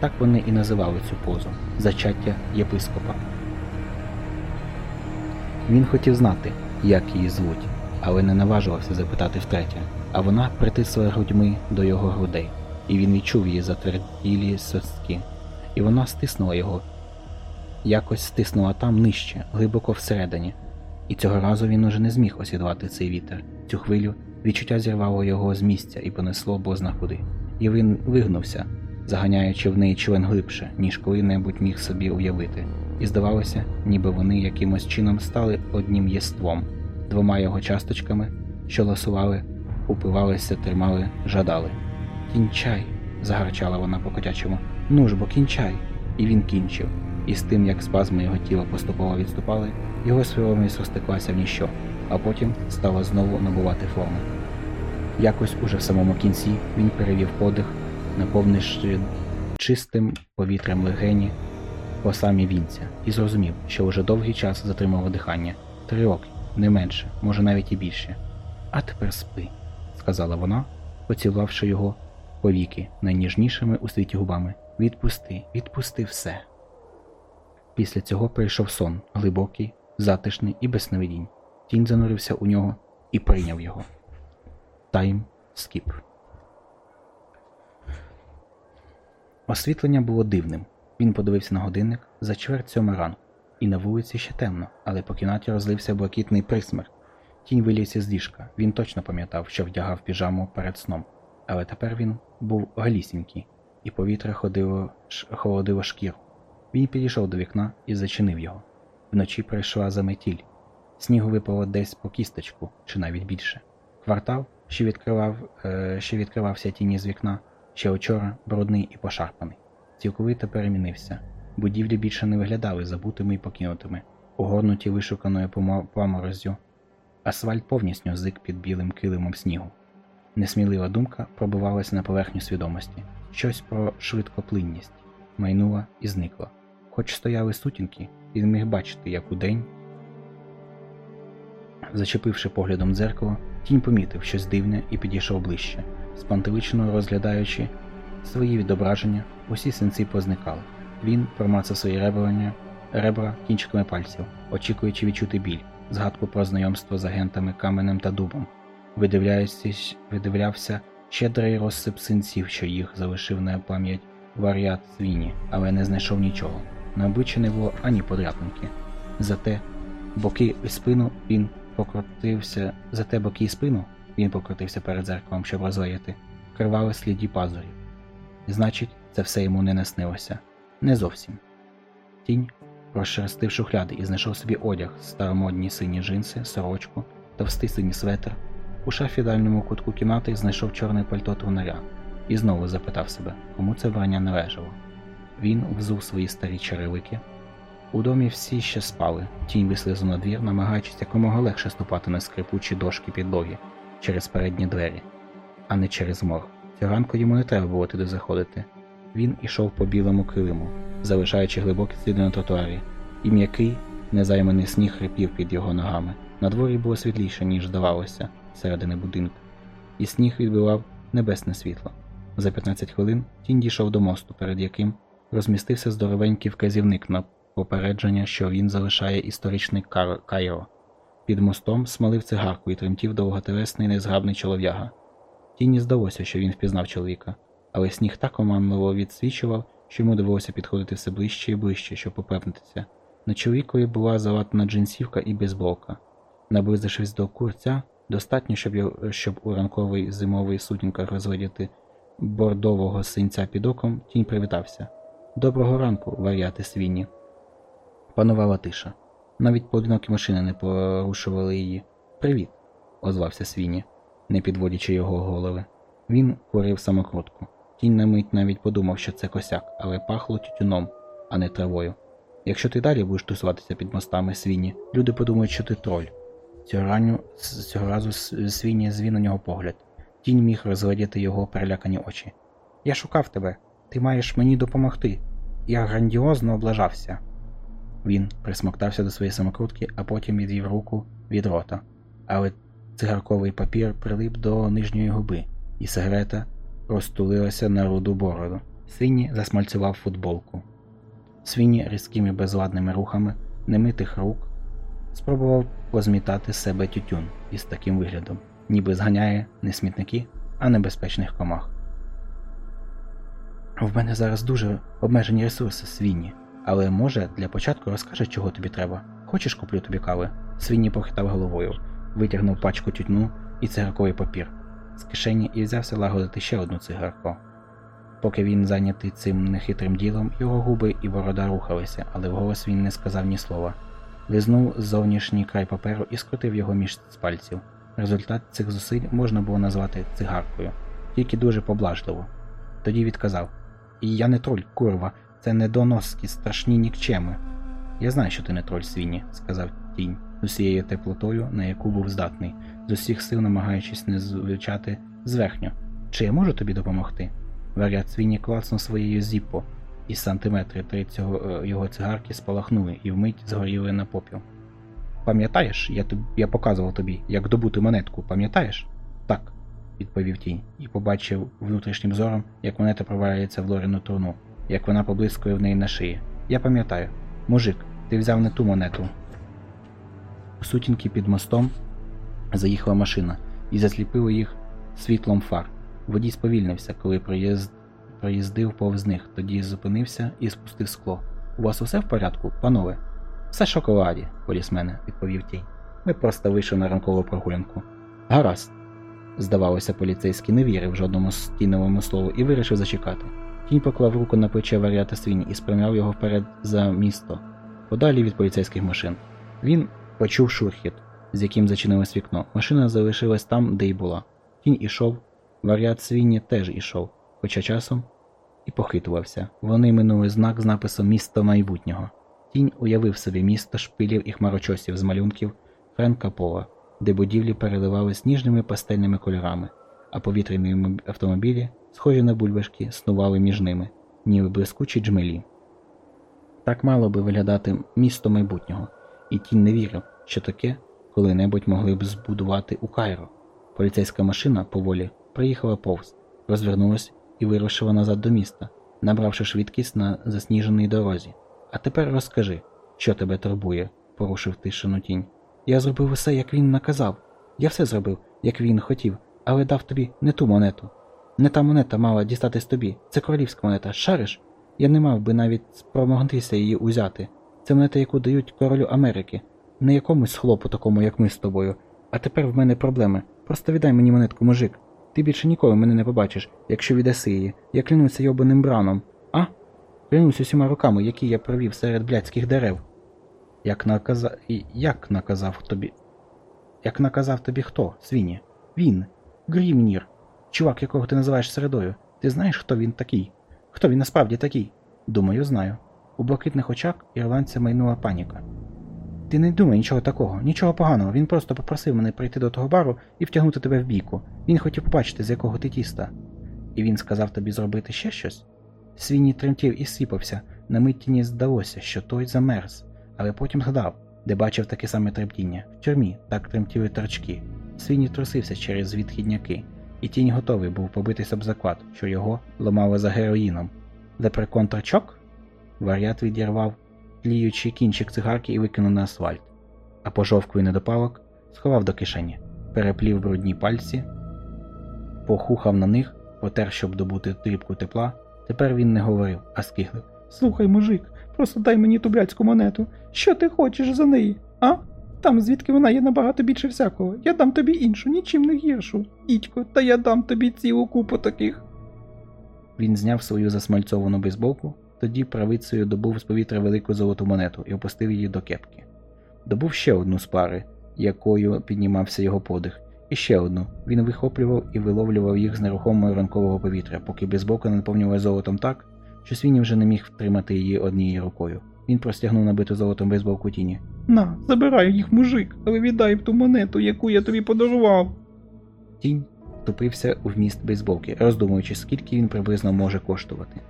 [SPEAKER 1] Так вони і називали цю позу зачаття єпископа. Він хотів знати, як її звуть, але не наважувався запитати втретє, а вона притисла грудьми до його грудей, і він відчув її затверділі состки, і вона стиснула його, якось стиснула там нижче, глибоко всередині, і цього разу він уже не зміг осідлати цей вітер. Цю хвилю відчуття зірвало його з місця і понесло бозна куди. І він вигнувся, заганяючи в неї член глибше, ніж коли-небудь міг собі уявити, і здавалося, ніби вони якимось чином стали одним єством, двома його часточками, що ласували, упивалися, тримали, жадали. Кінчай, загарчала вона по котячому. Ну ж бо кінчай. І він кінчив, і з тим, як спазми його тіла поступово відступали, його свідомість розтеклася в ніщо, а потім стала знову набувати форми. Якось уже в самому кінці він перевів подих, наповнивши чистим повітрям легені по самі вінця, і зрозумів, що вже довгий час затримував дихання три роки, не менше, може навіть і більше. А тепер спи, сказала вона, поцілувавши його повіки найніжнішими у світі губами. Відпусти, відпусти все. Після цього прийшов сон, глибокий, затишний і без сновидінь. Тінь занурився у нього і прийняв його. Тайм скіп. Освітлення було дивним. Він подивився на годинник за чверть сьома ранку, і на вулиці ще темно, але по кімнаті розлився блакитний присмерк. Тінь виліз із ліжка. Він точно пам'ятав, що вдягав піжаму перед сном, Але тепер він був галісінький, і повітря ходило, холодило шкіру. Він підійшов до вікна і зачинив його. Вночі прийшла заметіль. Снігу випало десь по кісточку, чи навіть більше. Квартал, що, відкривав, е, що відкривався тіні з вікна, ще вчора брудний і пошарпаний. Цілковито перемінився. Будівлі більше не виглядали забутими і покинутими, огорнуті вишуканою помо- паморозю. Асфальт повністю зик під білим килимом снігу. Несмілива думка пробивалася на поверхню свідомості. Щось про швидкоплинність майнула і зникла. Хоч стояли сутінки, він міг бачити, як удень. Зачепивши поглядом дзеркало, тінь помітив щось дивне і підійшов ближче. Спантеличено розглядаючи свої відображення, усі синці позникали. Він промацав свої ребрання, ребра кінчиками пальців, очікуючи відчути біль, згадку про знайомство з агентами Каменем та Дубом. Видивлявся щедрий розсип синців, що їх залишив на пам'ять варіат свіні, але не знайшов нічого. На обличчі не було ані подряпинки. Зате боки і спину він покрутився, зате боки і спину він покрутився перед зеркалом, щоб розлаяти, кривали сліді пазурів. Значить, це все йому не наснилося. Не зовсім. Тінь розшерстив шухляди і знайшов собі одяг, старомодні сині джинси, сорочку, товстий синій светр. У шафі дальньому кутку кімнати знайшов чорне пальто трунаря і знову запитав себе, кому це вбрання належало. Він взув свої старі черевики. У домі всі ще спали, тінь вислизав на двір, намагаючись якомога легше ступати на скрипучі дошки підлоги через передні двері, а не через мор. Цього ранку йому не треба було туди заходити. Він ішов по білому килиму, залишаючи глибокі сліди на тротуарі, і м'який, незайманий сніг хрипів під його ногами. На дворі було світліше, ніж здавалося, середини будинку, і сніг відбивав небесне світло. За 15 хвилин тінь дійшов до мосту, перед яким розмістився здоровенький вказівник на попередження, що він залишає історичний Кайро. Під мостом смалив цигарку і тремтів довготелесний незграбний чолов'яга. Тіні здалося, що він впізнав чоловіка, але сніг так оманливо відсвічував, що йому довелося підходити все ближче і ближче, щоб упевнитися. На чоловікові була залатана джинсівка і бейсболка. Наблизившись до курця, достатньо, щоб, його- щоб у ранковий зимовий сутінках розглядіти бордового синця під оком, тінь привітався. Доброго ранку, варіати свині. Панувала тиша. Навіть поодинокі машини не порушували її. Привіт, озвався свині, не підводячи його голови. Він курив самокрутку. Тінь на мить навіть подумав, що це косяк, але пахло тютюном, а не травою. Якщо ти далі будеш тусуватися під мостами свині, люди подумають, що ти троль. Цього, раню, цього разу с- свині звів на нього погляд. Тінь міг розглядіти його перелякані очі. Я шукав тебе. Ти маєш мені допомогти. Я грандіозно облажався. Він присмоктався до своєї самокрутки, а потім відвів руку від рота. Але цигарковий папір прилип до нижньої губи, і сигарета розтулилася на руду бороду. Свіні засмальцював футболку. Свіні різкими безладними рухами немитих рук спробував позмітати себе тютюн із таким виглядом, ніби зганяє не смітники, а небезпечних комах. В мене зараз дуже обмежені ресурси, свині. Але може для початку розкажеш, чого тобі треба. Хочеш куплю тобі кави? Свині похитав головою, витягнув пачку тютюну і цигарковий папір з кишені і взявся лагодити ще одну цигарку. Поки він зайнятий цим нехитрим ділом, його губи і борода рухалися, але вголос він не сказав ні слова. Лизнув зовнішній край паперу і скрутив його між пальців. Результат цих зусиль можна було назвати цигаркою, тільки дуже поблажливо. Тоді відказав: І я не троль, курва, це недоноски, страшні нікчеми. Я знаю, що ти не троль свині, сказав тінь з усією теплотою, на яку був здатний, з усіх сил намагаючись не звучати зверхньо. Чи я можу тобі допомогти? Варіат свині клацнув своєю зіппо, і сантиметри три цього е, його цигарки спалахнули і вмить згоріли на попіл. Пам'ятаєш, я, я показував тобі, як добути монетку, пам'ятаєш? Так, відповів тінь, і побачив внутрішнім зором, як монета провалюється в Лорину труну, як вона поблискує в неї на шиї. Я пам'ятаю. Мужик, ти взяв не ту монету. У сутінки під мостом заїхала машина і засліпила їх світлом фар. Водій сповільнився, коли проїзд... проїздив повз них, тоді зупинився і спустив скло. У вас усе в порядку, панове? Все шоколаді, полісмене, відповів тінь. Ми просто вийшли на ранкову прогулянку. Гаразд. Здавалося, поліцейський не вірив жодному стіновому слову і вирішив зачекати. Тінь поклав руку на плече варіата свині і спрямляв його вперед за місто, подалі від поліцейських машин. Він почув шурхіт, з яким зачинилось вікно. Машина залишилась там, де й була. Тінь ішов, варіат свині теж ішов, хоча часом і похитувався. Вони минули знак з написом Місто майбутнього. Тінь уявив собі місто шпилів і хмарочосів з малюнків Френка Пола, де будівлі переливались ніжними пастельними кольорами, а повітряні автомобілі, схожі на бульбашки, снували між ними, ніби блискучі джмелі. Так мало би виглядати місто майбутнього, і тінь не вірив, що таке коли-небудь могли б збудувати у Кайро. Поліцейська машина поволі приїхала повз, розвернулась і вирушила назад до міста, набравши швидкість на засніженій дорозі. А тепер розкажи, що тебе турбує, порушив тишину тінь. Я зробив усе, як він наказав. Я все зробив, як він хотів, але дав тобі не ту монету. Не та монета мала дістатись тобі. Це королівська монета. Шариш? Я не мав би навіть спромогтися її узяти. Це монета, яку дають королю Америки. Не якомусь хлопу такому, як ми з тобою. А тепер в мене проблеми. Просто віддай мені монетку, мужик. Ти більше ніколи мене не побачиш, якщо віддаси її. Я клянуся йобаним браном. А? Клянусь усіма руками, які я провів серед блядських дерев. Як наказав. Як наказав тобі. Як наказав тобі хто, свині? Він. Грімнір. Чувак, якого ти називаєш середою. Ти знаєш, хто він такий? Хто він насправді такий? Думаю, знаю. У блакитних очах ірландця майнула паніка. Ти не думай нічого такого, нічого поганого. Він просто попросив мене прийти до того бару і втягнути тебе в бійку. Він хотів побачити, з якого ти тіста. І він сказав тобі зробити ще щось? Свіні тремтів і сіпався. На мить тіні здалося, що той замерз, але потім згадав, де бачив таке саме тремтіння. В тюрмі так тремтіли торчки. Свіні трусився через відхідняки, і тінь готовий був побитись об заклад, що його ламало за героїном. Лепрекон торчок? Варіат відірвав тліючий кінчик цигарки і викинув на асфальт, а пожовклий недопалок сховав до кишені, переплів брудні пальці, похухав на них, потер, щоб добути дрібку тепла. Тепер він не говорив, а скиглив. Слухай, мужик, просто дай мені ту блядську монету. Що ти хочеш за неї? А? Там, звідки вона є набагато більше всякого. Я дам тобі іншу, нічим не гіршу. Дідько, та я дам тобі цілу купу таких. Він зняв свою засмальцьовану бейсболку, тоді правицею добув з повітря велику золоту монету і опустив її до кепки. Добув ще одну з пари, якою піднімався його подих, і ще одну. Він вихоплював і виловлював їх з нерухомого ранкового повітря, поки бейсболка не наповнювалася золотом так, що Свіні вже не міг втримати її однією рукою. Він простягнув набиту золотом бейсболку тіні. На, забирай їх, мужик, але віддай ту монету, яку я тобі подарував. Тінь втупився у вміст бейсболки, роздумуючи, скільки він приблизно може коштувати.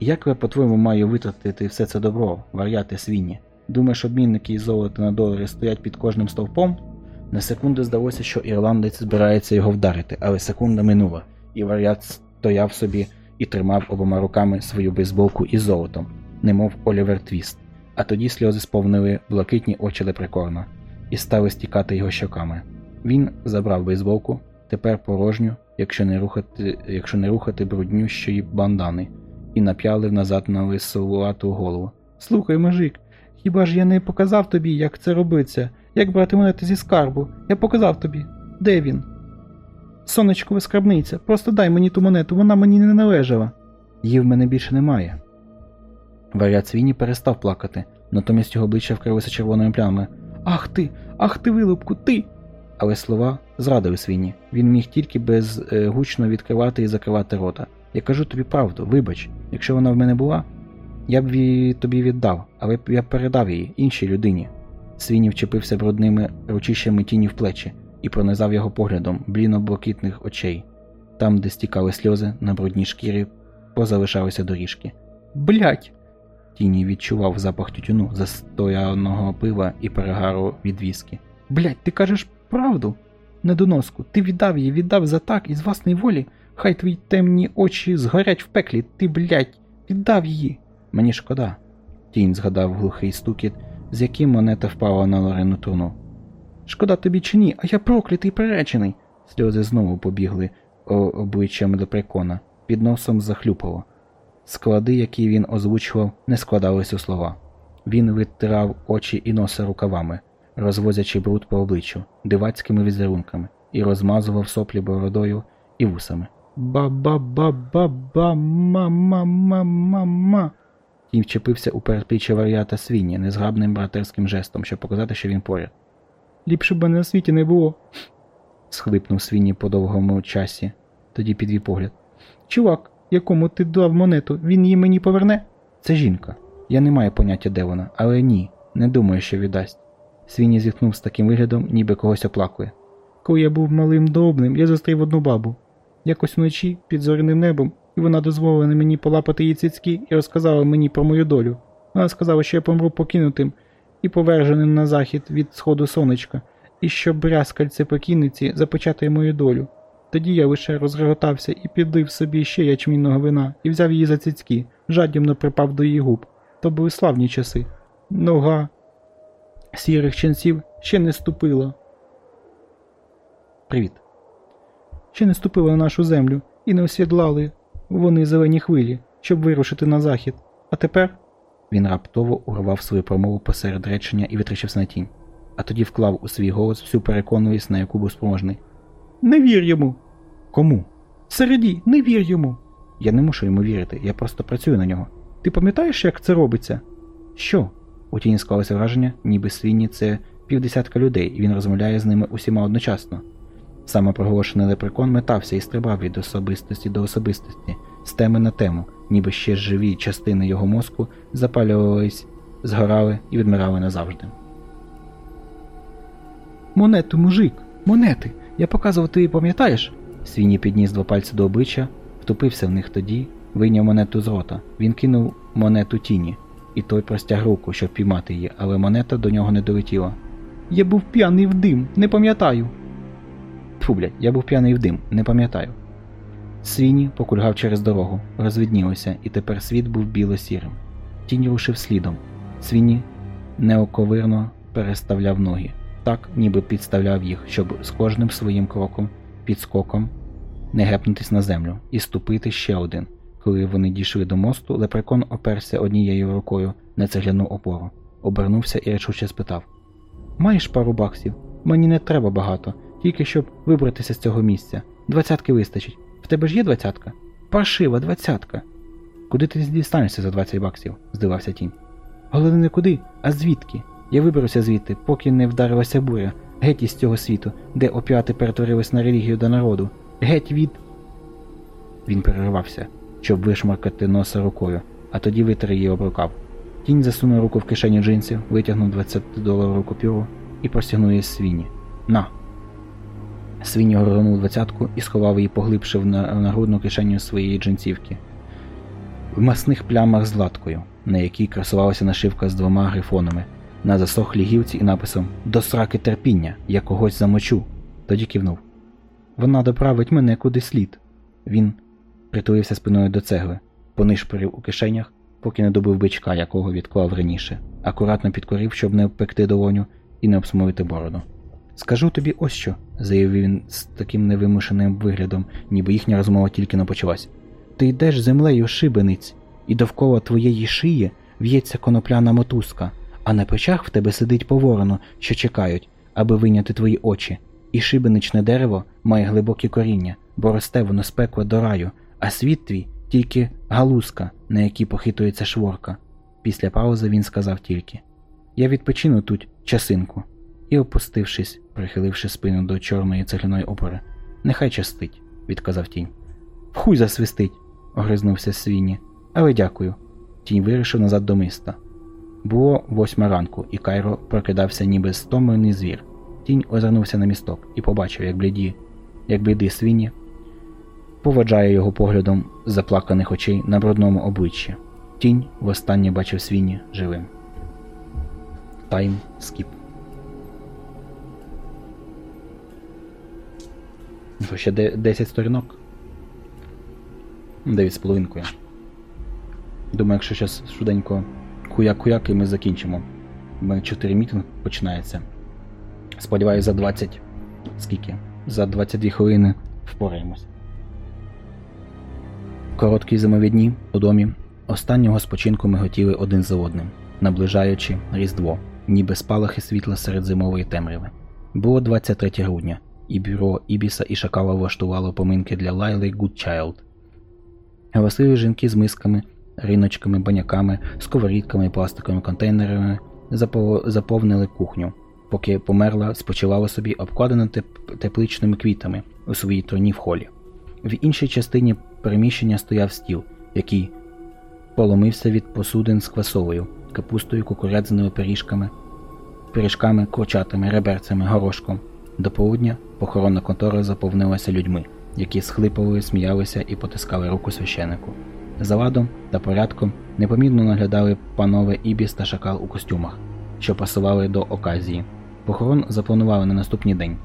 [SPEAKER 1] Як я, по-твоєму, маю витратити все це добро, вар'яти свині? Думаєш, обмінники із золота на долари стоять під кожним стовпом? На секунду здалося, що ірландець збирається його вдарити, але секунда минула, і вар'ят стояв собі і тримав обома руками свою бейсболку із золотом, немов Олівер Твіст. А тоді сльози сповнили блакитні очі лепрекорна і стали стікати його щоками. Він забрав бейсболку, тепер порожню, якщо не рухати, якщо не рухати бруднющої бандани, і нап'ялив назад на лисовату голову. Слухай, мужик, хіба ж я не показав тобі, як це робиться, як брати монети зі скарбу? Я показав тобі. Де він? Сонечкова скарбниця, просто дай мені ту монету, вона мені не належала. Її в мене більше немає. Варіат свині перестав плакати, натомість його обличчя вкрилося червоними плямами. Ах ти, ах ти, вилупку, ти. Але слова зрадили свині. Він міг тільки безгучно відкривати і закривати рота. Я кажу тобі правду, вибач, якщо вона в мене була, я б тобі віддав, але я б передав її іншій людині. Свіні вчепився брудними ручищами тіні в плечі і пронизав його поглядом бліно-блакитних очей. Там, де стікали сльози, на брудній шкірі позалишалися доріжки. Блять! Тіні відчував запах тютюну, застояного пива і перегару від віскі. Блять, ти кажеш правду? Недоноску, ти віддав її, віддав за так із власної волі. Хай твої темні очі згорять в пеклі, ти, блять, віддав її. Мені шкода. Тінь згадав глухий стукіт, з яким монета впала на Лорину труну. Шкода тобі чи ні, а я проклятий приречений. Сльози знову побігли обличчям до прикона, під носом захлюпало. Склади, які він озвучував, не складались у слова. Він витирав очі і носа рукавами, розвозячи бруд по обличчю, дивацькими візерунками. і розмазував соплі бородою і вусами. Ба-ба-ба-ба-ба-ма-ма-ма-ма-ма. Тінь вчепився у передпліччя варіата свині незграбним братерським жестом, щоб показати, що він поряд. Ліпше б мене на світі не було. схлипнув свині по довгому часі, тоді підвів погляд. Чувак, якому ти дав монету, він її мені поверне? Це жінка. Я не маю поняття, де вона, але ні, не думаю, що віддасть. Свіні зітхнув з таким виглядом, ніби когось оплакує. Коли я був малим добним, я зустрів одну бабу. Якось вночі, під зоряним небом, і вона дозволила мені полапати її цицьки і розказала мені про мою долю. Вона сказала, що я помру покинутим і поверженим на захід від сходу сонечка, і що брязкальце покійниці запечатає мою долю. Тоді я лише розреготався і підлив собі ще ячмінного вина і взяв її за цицьки, жадібно припав до її губ. То були славні часи. Нога сірих ченців ще не ступила. Привіт. Ще не ступила на нашу землю і не осідлали вони зелені хвилі, щоб вирушити на захід. А тепер. Він раптово урвав свою промову посеред речення і витрачився на тінь, а тоді вклав у свій голос всю переконливість, на яку був спроможний. Не вір йому. Кому? Середі, не вір йому. Я не мушу йому вірити, я просто працюю на нього. Ти пам'ятаєш, як це робиться? Що? У тіні склалося враження, ніби свині це півдесятка людей, і він розмовляє з ними усіма одночасно. Самопроголошений лепрекон метався і стрибав від особистості до особистості, з теми на тему, ніби ще живі частини його мозку запалювались, згорали і відмирали назавжди. Монету, мужик, монети. Я показував тобі, пам'ятаєш? Свіні підніс два пальці до обличчя, втупився в них тоді, вийняв монету з рота. Він кинув монету тіні, і той простяг руку, щоб піймати її, але монета до нього не долетіла. Я був п'яний в дим, не пам'ятаю. Тьфу, блядь, я був п'яний в дим, не пам'ятаю. Свіні покульгав через дорогу, розвіднілося, і тепер світ був біло-сірим. Тінь рушив слідом. Свіні неоковирно переставляв ноги, так, ніби підставляв їх, щоб з кожним своїм кроком, підскоком не гепнутись на землю і ступити ще один. Коли вони дійшли до мосту, лепрекон оперся однією рукою на цегляну опору, обернувся і речуче спитав: Маєш пару баксів? Мені не треба багато, тільки щоб вибратися з цього місця. Двадцятки вистачить. В тебе ж є двадцятка? Паршива двадцятка. Куди ти дістанешся за 20 баксів? здивався тінь. Головне не куди, а звідки? Я виберуся звідти, поки не вдарилася буря, геть із цього світу, де опіати перетворились на релігію до народу. Геть від. Він перервався, щоб вишмаркати носа рукою, а тоді витер її об рукав. Тінь засунув руку в кишеню джинсів, витягнув 20 доларову купюру і простягнув її свині. На. Свині горнув двадцятку і сховав її, поглибше в нагрудну кишеню своєї джинсівки. В масних плямах з латкою, на якій красувалася нашивка з двома грифонами, на засохлій гілці і написом До сраки терпіння, я когось замочу. Тоді кивнув. Вона доправить мене куди слід. Він притулився спиною до цегли, понишпорив у кишенях, поки не добив бичка, якого відклав раніше, акуратно підкорив, щоб не обпекти долоню і не обсмолити бороду. Скажу тобі ось що, заявив він з таким невимушеним виглядом, ніби їхня розмова тільки не почалась. Ти йдеш землею шибениць, і довкола твоєї шиї в'ється конопляна мотузка, а на печах в тебе сидить поворону, що чекають, аби вийняти твої очі. І шибеничне дерево має глибокі коріння, бо росте воно з пекла до раю, а світ твій тільки галузка, на якій похитується шворка. Після паузи він сказав тільки Я відпочину тут часинку. І, опустившись, прихиливши спину до чорної цегляної опори, нехай частить, відказав тінь. Вхуй засвистить, огризнувся свіні. Але дякую. Тінь вирішив назад до міста. Було восьма ранку, і Кайро прокидався ніби стомлений звір. Тінь озирнувся на місток і побачив, як бліді, як блідий свині поваджає його поглядом заплаканих очей на брудному обличчі. Тінь востаннє бачив свині живим. Тайм скіп. Що, ще 10 сторінок? 9 з половинкою. Думаю, якщо зараз швиденько хуяк-хуяк і ми закінчимо. У мене 4 мітинг починається. Сподіваюсь, за 20. Скільки? За 22 хвилини впораємось. Короткі зимові дні у домі. Останнього спочинку ми готіли один за одним, наближаючи Різдво, ніби спалахи світла серед зимової темряви. Було 23 грудня, і бюро Ібіса і Шакала влаштувало поминки для Лайли Гудчайлд. Галасливі жінки з мисками, риночками, баняками, сковорідками пластиковими контейнерами заповнили кухню, поки померла, спочивала собі обкладена тепличними квітами у своїй троні в холі. В іншій частині переміщення стояв стіл, який поломився від посудин з квасовою, капустою, кукурядзяними пиріжками, пиріжками, курчатами, реберцями, горошком. До полудня похоронна контора заповнилася людьми, які схлипували, сміялися і потискали руку священику. За ладом та порядком непомітно наглядали панове Ібіс та шакал у костюмах, що пасували до оказії. Похорон запланували на наступний день.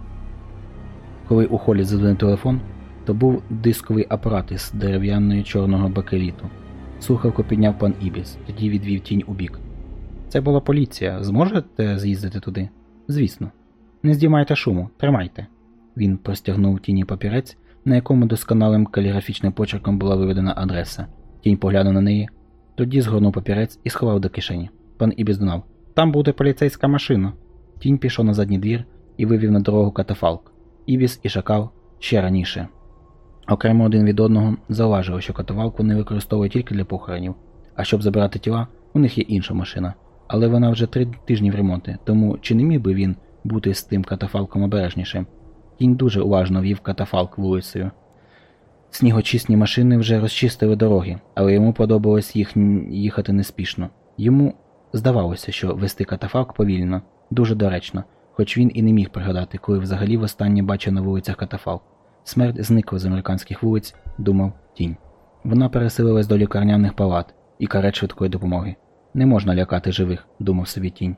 [SPEAKER 1] Коли у холі задзвонив телефон, то був дисковий апарат із дерев'яної чорного бакеліту. Слухавку підняв пан Ібіс, тоді відвів тінь у бік. Це була поліція. Зможете з'їздити туди? Звісно. Не здіймайте шуму, тримайте. Він простягнув тіні папірець, на якому досконалим каліграфічним почерком була виведена адреса. Тінь поглянув на неї, тоді згорнув папірець і сховав до кишені. Пан Ібіс донав Там буде поліцейська машина. Тінь пішов на задній двір і вивів на дорогу катафалк. Ібіс і шакал ще раніше. Окремо один від одного зауважили, що катафалку не використовують тільки для похоронів, а щоб забирати тіла, у них є інша машина. Але вона вже три тижні в ремонті, тому чи не міг би він бути з тим катафалком обережнішим? Кінь дуже уважно вів катафалк вулицею. Снігочисні машини вже розчистили дороги, але йому подобалось їх їхати неспішно. Йому здавалося, що вести катафалк повільно, дуже доречно, хоч він і не міг пригадати, коли взагалі востаннє бачив на вулицях катафалк. Смерть зникла з американських вулиць, думав тінь. Вона переселилась до лікарняних палат і карет швидкої допомоги. Не можна лякати живих, думав собі тінь.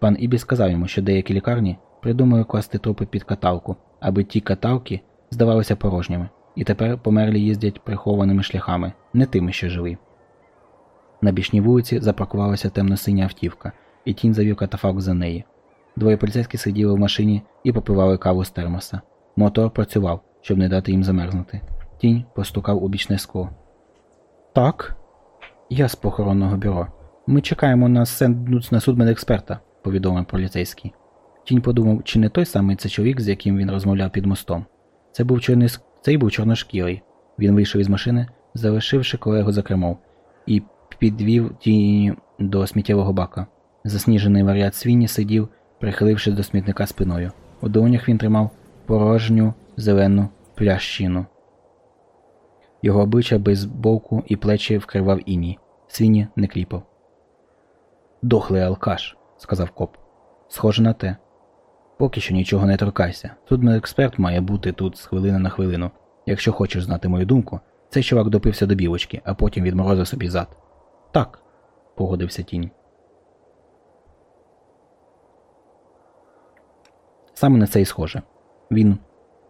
[SPEAKER 1] Пан Ібі сказав йому, що деякі лікарні придумали класти трупи під каталку, аби ті каталки здавалися порожніми, і тепер померлі їздять прихованими шляхами, не тими, що живі. На бічній вулиці запаркувалася темно-синя автівка, і тінь завів катафалк за неї. Двоє поліцейських сиділи в машині і попивали каву з термоса. Мотор працював, щоб не дати їм замерзнути. Тінь постукав у бічне скло. Так, я з похоронного бюро. Ми чекаємо на сенднуц на суд медексперта, повідомив поліцейський. Тінь подумав, чи не той самий це чоловік, з яким він розмовляв під мостом. Це був чорний цей був чорношкірий. Він вийшов із машини, залишивши колегу за кермом, і підвів тіні до сміттєвого бака. Засніжений варіат свині сидів, прихилившись до смітника спиною. У долонях він тримав порожню зелену плящину. Його обличчя без боку і плечі вкривав іній. Свіні не кліпав. Дохлий алкаш, сказав коп. Схоже на те. Поки що нічого не торкайся. Тут експерт має бути тут з хвилини на хвилину. Якщо хочеш знати мою думку, цей чувак допився до білочки, а потім відморозив собі зад. Так, погодився тінь. Саме на це й схоже. Він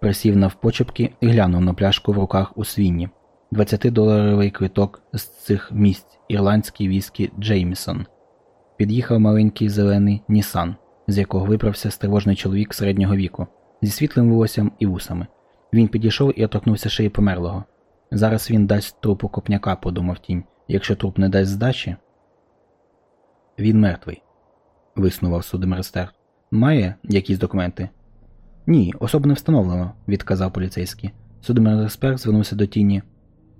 [SPEAKER 1] присів навпочепки і глянув на пляшку в руках у свінні. 20-доларовий квиток з цих місць ірландський віскі Джеймісон. Під'їхав маленький зелений Нісан, з якого виправся стривожний чоловік середнього віку, зі світлим волоссям і вусами. Він підійшов і оторкнувся шиї померлого. Зараз він дасть трупу копняка, подумав тінь. Якщо труп не дасть здачі. Він мертвий, виснував судмерстер. Має якісь документи? Ні, особо не встановлено, відказав поліцейський. Судмерспер звернувся до тіні.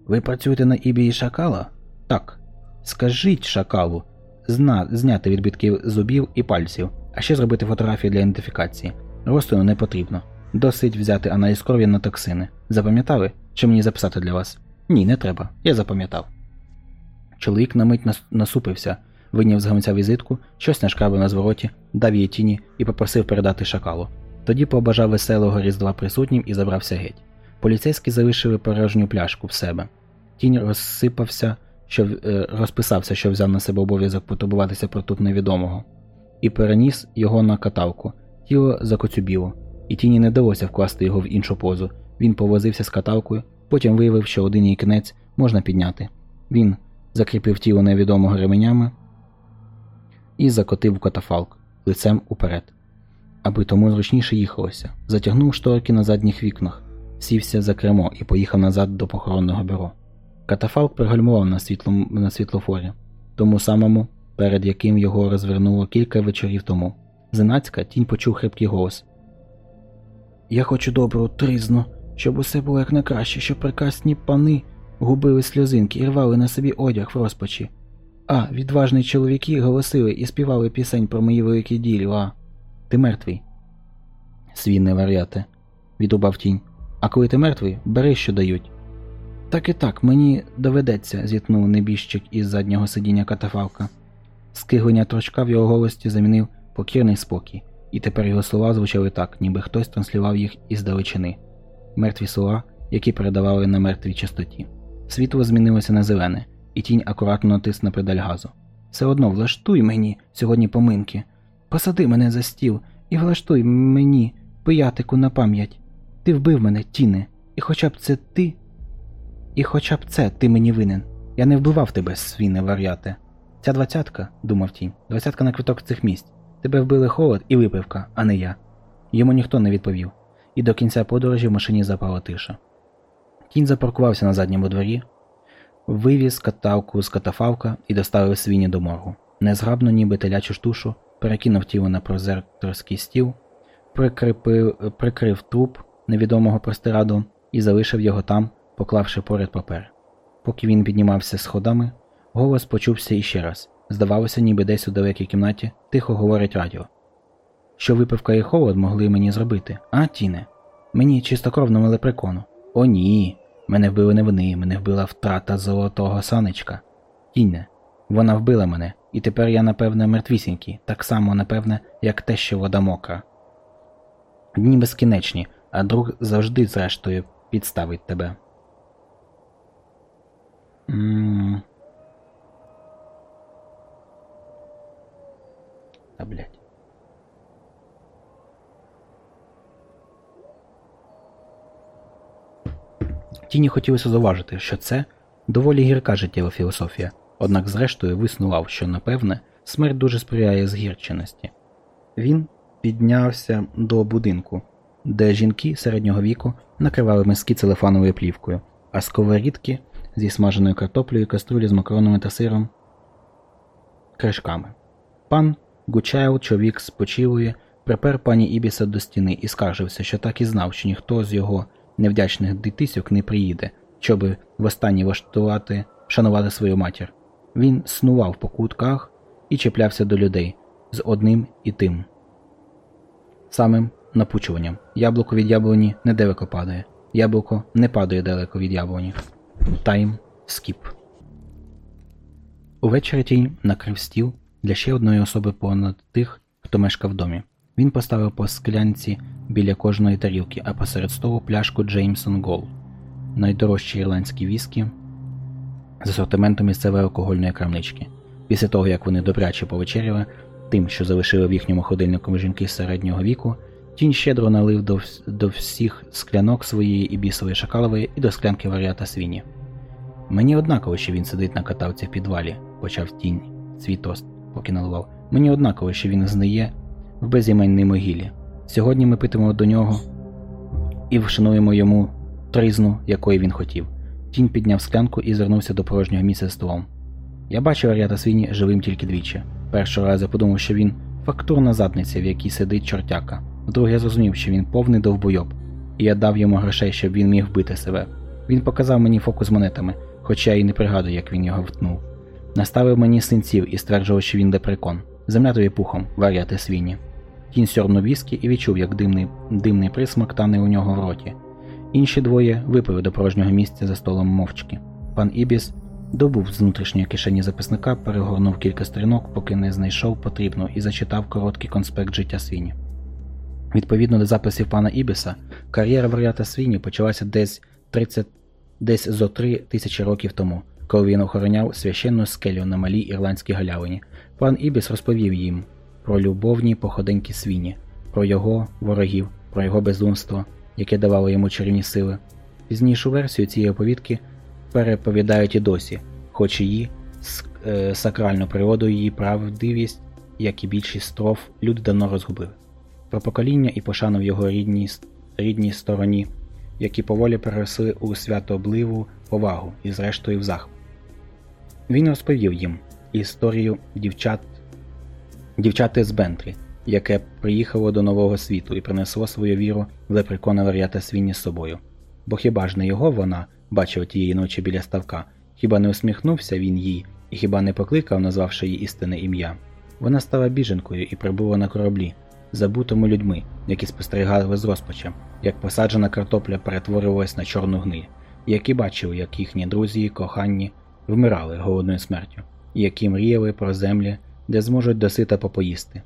[SPEAKER 1] Ви працюєте на ібії шакала? Так. Скажіть шакалу, зна... зняти відбитків зубів і пальців, а ще зробити фотографії для ідентифікації. Розтину не потрібно. Досить взяти аналіз крові на токсини. Запам'ятали? Чи мені записати для вас? Ні, не треба. Я запам'ятав. Чоловік на мить насупився, вийняв з гамця візитку, щось нашкрабив на звороті, дав її тіні і попросив передати шакалу. Тоді побажав веселого різдва присутнім і забрався геть. Поліцейські залишили порожню пляшку в себе. Тінь розсипався, що е, розписався, що взяв на себе обов'язок потурбуватися про тут невідомого, і переніс його на каталку. Тіло закоцюбіло, і тіні не вдалося вкласти його в іншу позу. Він повозився з каталкою, потім виявив, що один її кінець можна підняти. Він закріпив тіло невідомого ременями і закотив катафалк лицем уперед аби тому зручніше їхалося, затягнув шторки на задніх вікнах, сівся за кермо і поїхав назад до похоронного бюро. Катафалк пригальмував на, світлом, на світлофорі, тому самому, перед яким його розвернуло кілька вечорів тому. Знацька тінь почув хрипкий голос. Я хочу добру тризну, щоб усе було як найкраще, щоб прекрасні пани губили сльозинки і рвали на собі одяг в розпачі. А, відважні чоловіки голосили і співали пісень про мої великі діла. Ти мертвий. Свінне варіате, відрубав тінь. А коли ти мертвий, бери, що дають. Так і так, мені доведеться, зітхнув небіжчик із заднього сидіння катафалка. Скиглення торчка в його голості замінив покірний спокій, і тепер його слова звучали так, ніби хтось транслював їх із далечини. Мертві слова, які передавали на мертвій частоті. Світло змінилося на зелене, і тінь акуратно натис на педаль газу. Все одно влаштуй мені сьогодні поминки. Посади мене за стіл і влаштуй мені пиятику на пам'ять. Ти вбив мене, тіне, і хоча б це ти. І хоча б це ти мені винен. Я не вбивав тебе, свіне вар'яте. Ця двадцятка, думав тінь, двадцятка на квиток цих місць. Тебе вбили холод і випивка, а не я. Йому ніхто не відповів, і до кінця подорожі в машині запала тиша. Кінь запаркувався на задньому дворі, вивіз катавку з катафалка і доставив свині до моргу. Незграбно, ніби телячу штушу, перекинув тіло на прозерторський стіл, прикріпив, прикрив труп невідомого простираду і залишив його там, поклавши поряд папер. Поки він піднімався сходами, голос почувся іще раз. Здавалося, ніби десь у далекій кімнаті тихо говорить радіо. Що випивка і холод могли мені зробити? А, Тіне? Мені чистокровному лепрекону. О, ні. Мене вбили не вони, мене вбила втрата золотого санечка. Тіне, вона вбила мене, і тепер я, напевне, мертвісінький, так само, напевне, як те, що вода мокра. Дні безкінечні, а друг завжди, зрештою, підставить тебе. Ммм. Та блядь. Тіні хотілося зауважити, що це доволі гірка життєва філософія, однак зрештою виснував, що, напевне, смерть дуже сприяє згірченості. Він піднявся до будинку, де жінки середнього віку накривали миски целефановою плівкою, а сковорідки зі смаженою картоплею, каструлі з макаронами та сиром кришками. Пан Гучайл, чоловік почілої, припер пані Ібіса до стіни і скаржився, що так і знав, що ніхто з його невдячних дитисьок не приїде, щоби востаннє влаштувати, шанувати свою матір. Він снував по кутках і чіплявся до людей з одним і тим. Самим напучуванням. Яблуко від яблуні недалеко падає. Яблуко не падає далеко від яблуні. Тайм скіп. Увечері тінь накрив стіл для ще одної особи понад тих, хто мешкав в домі. Він поставив по склянці біля кожної тарілки, а посеред столу пляшку Джеймсон Гол, найдорожчі ірландські віскі з асортиментом місцевої алкогольної крамнички. Після того, як вони добряче повечеряли, тим, що залишили в їхньому ходильнику жінки середнього віку, тінь щедро налив до, до всіх склянок своєї і бісової шакалової і до склянки варіата свині. Мені однаково, що він сидить на катавці в підвалі, почав тінь свій тост, поки наливав. Мені однаково, що він знає в безіменній могилі. Сьогодні ми питимо до нього і вшануємо йому тризну, якої він хотів. Тінь підняв склянку і звернувся до порожнього місця з столом. Я бачив Аріата Свіні живим тільки двічі. Першого разу подумав, що він фактурна задниця, в якій сидить чортяка. Вдруге я зрозумів, що він повний довбойоб, і я дав йому грошей, щоб він міг вбити себе. Він показав мені фокус монетами, хоча я й не пригадую, як він його втнув. Наставив мені синців і стверджував, що він депрекон. Земля тобі пухом, вар'яти свині. Кінь сьорбнув віскі і відчув, як димний димний присмак тане у нього в роті. Інші двоє випили до порожнього місця за столом мовчки. Пан Ібіс добув з внутрішньої кишені записника, перегорнув кілька сторінок, поки не знайшов потрібну, і зачитав короткий конспект життя свині. Відповідно до записів пана Ібіса, кар'єра варіата свині почалася десь 30, десь зо три тисячі років тому, коли він охороняв священну скелю на малій ірландській галявині. Пан Ібіс розповів їм про любовні походеньки свині, про його ворогів, про його безумство, яке давало йому чарівні сили. Пізнішу версію цієї оповідки переповідають і досі, хоч її е, сакральну природу, її правдивість, як і більшість строф, люди давно розгубили. Про покоління і пошану в його рідній, рідній стороні, які поволі переросли у святобливу повагу і, зрештою, в захват. Він розповів їм історію дівчат дівчати з Бентрі, яке приїхало до нового світу і принесло свою віру в лепрекона варіата свині з собою. Бо хіба ж не його вона бачила тієї ночі біля ставка? Хіба не усміхнувся він їй і хіба не покликав, назвавши її істинне ім'я? Вона стала біженкою і прибула на кораблі, забутому людьми, які спостерігали з розпачем, як посаджена картопля перетворювалась на чорну гниль, які бачили, як їхні друзі кохані вмирали голодною смертю, які мріяли про землі, де зможуть досита попоїсти.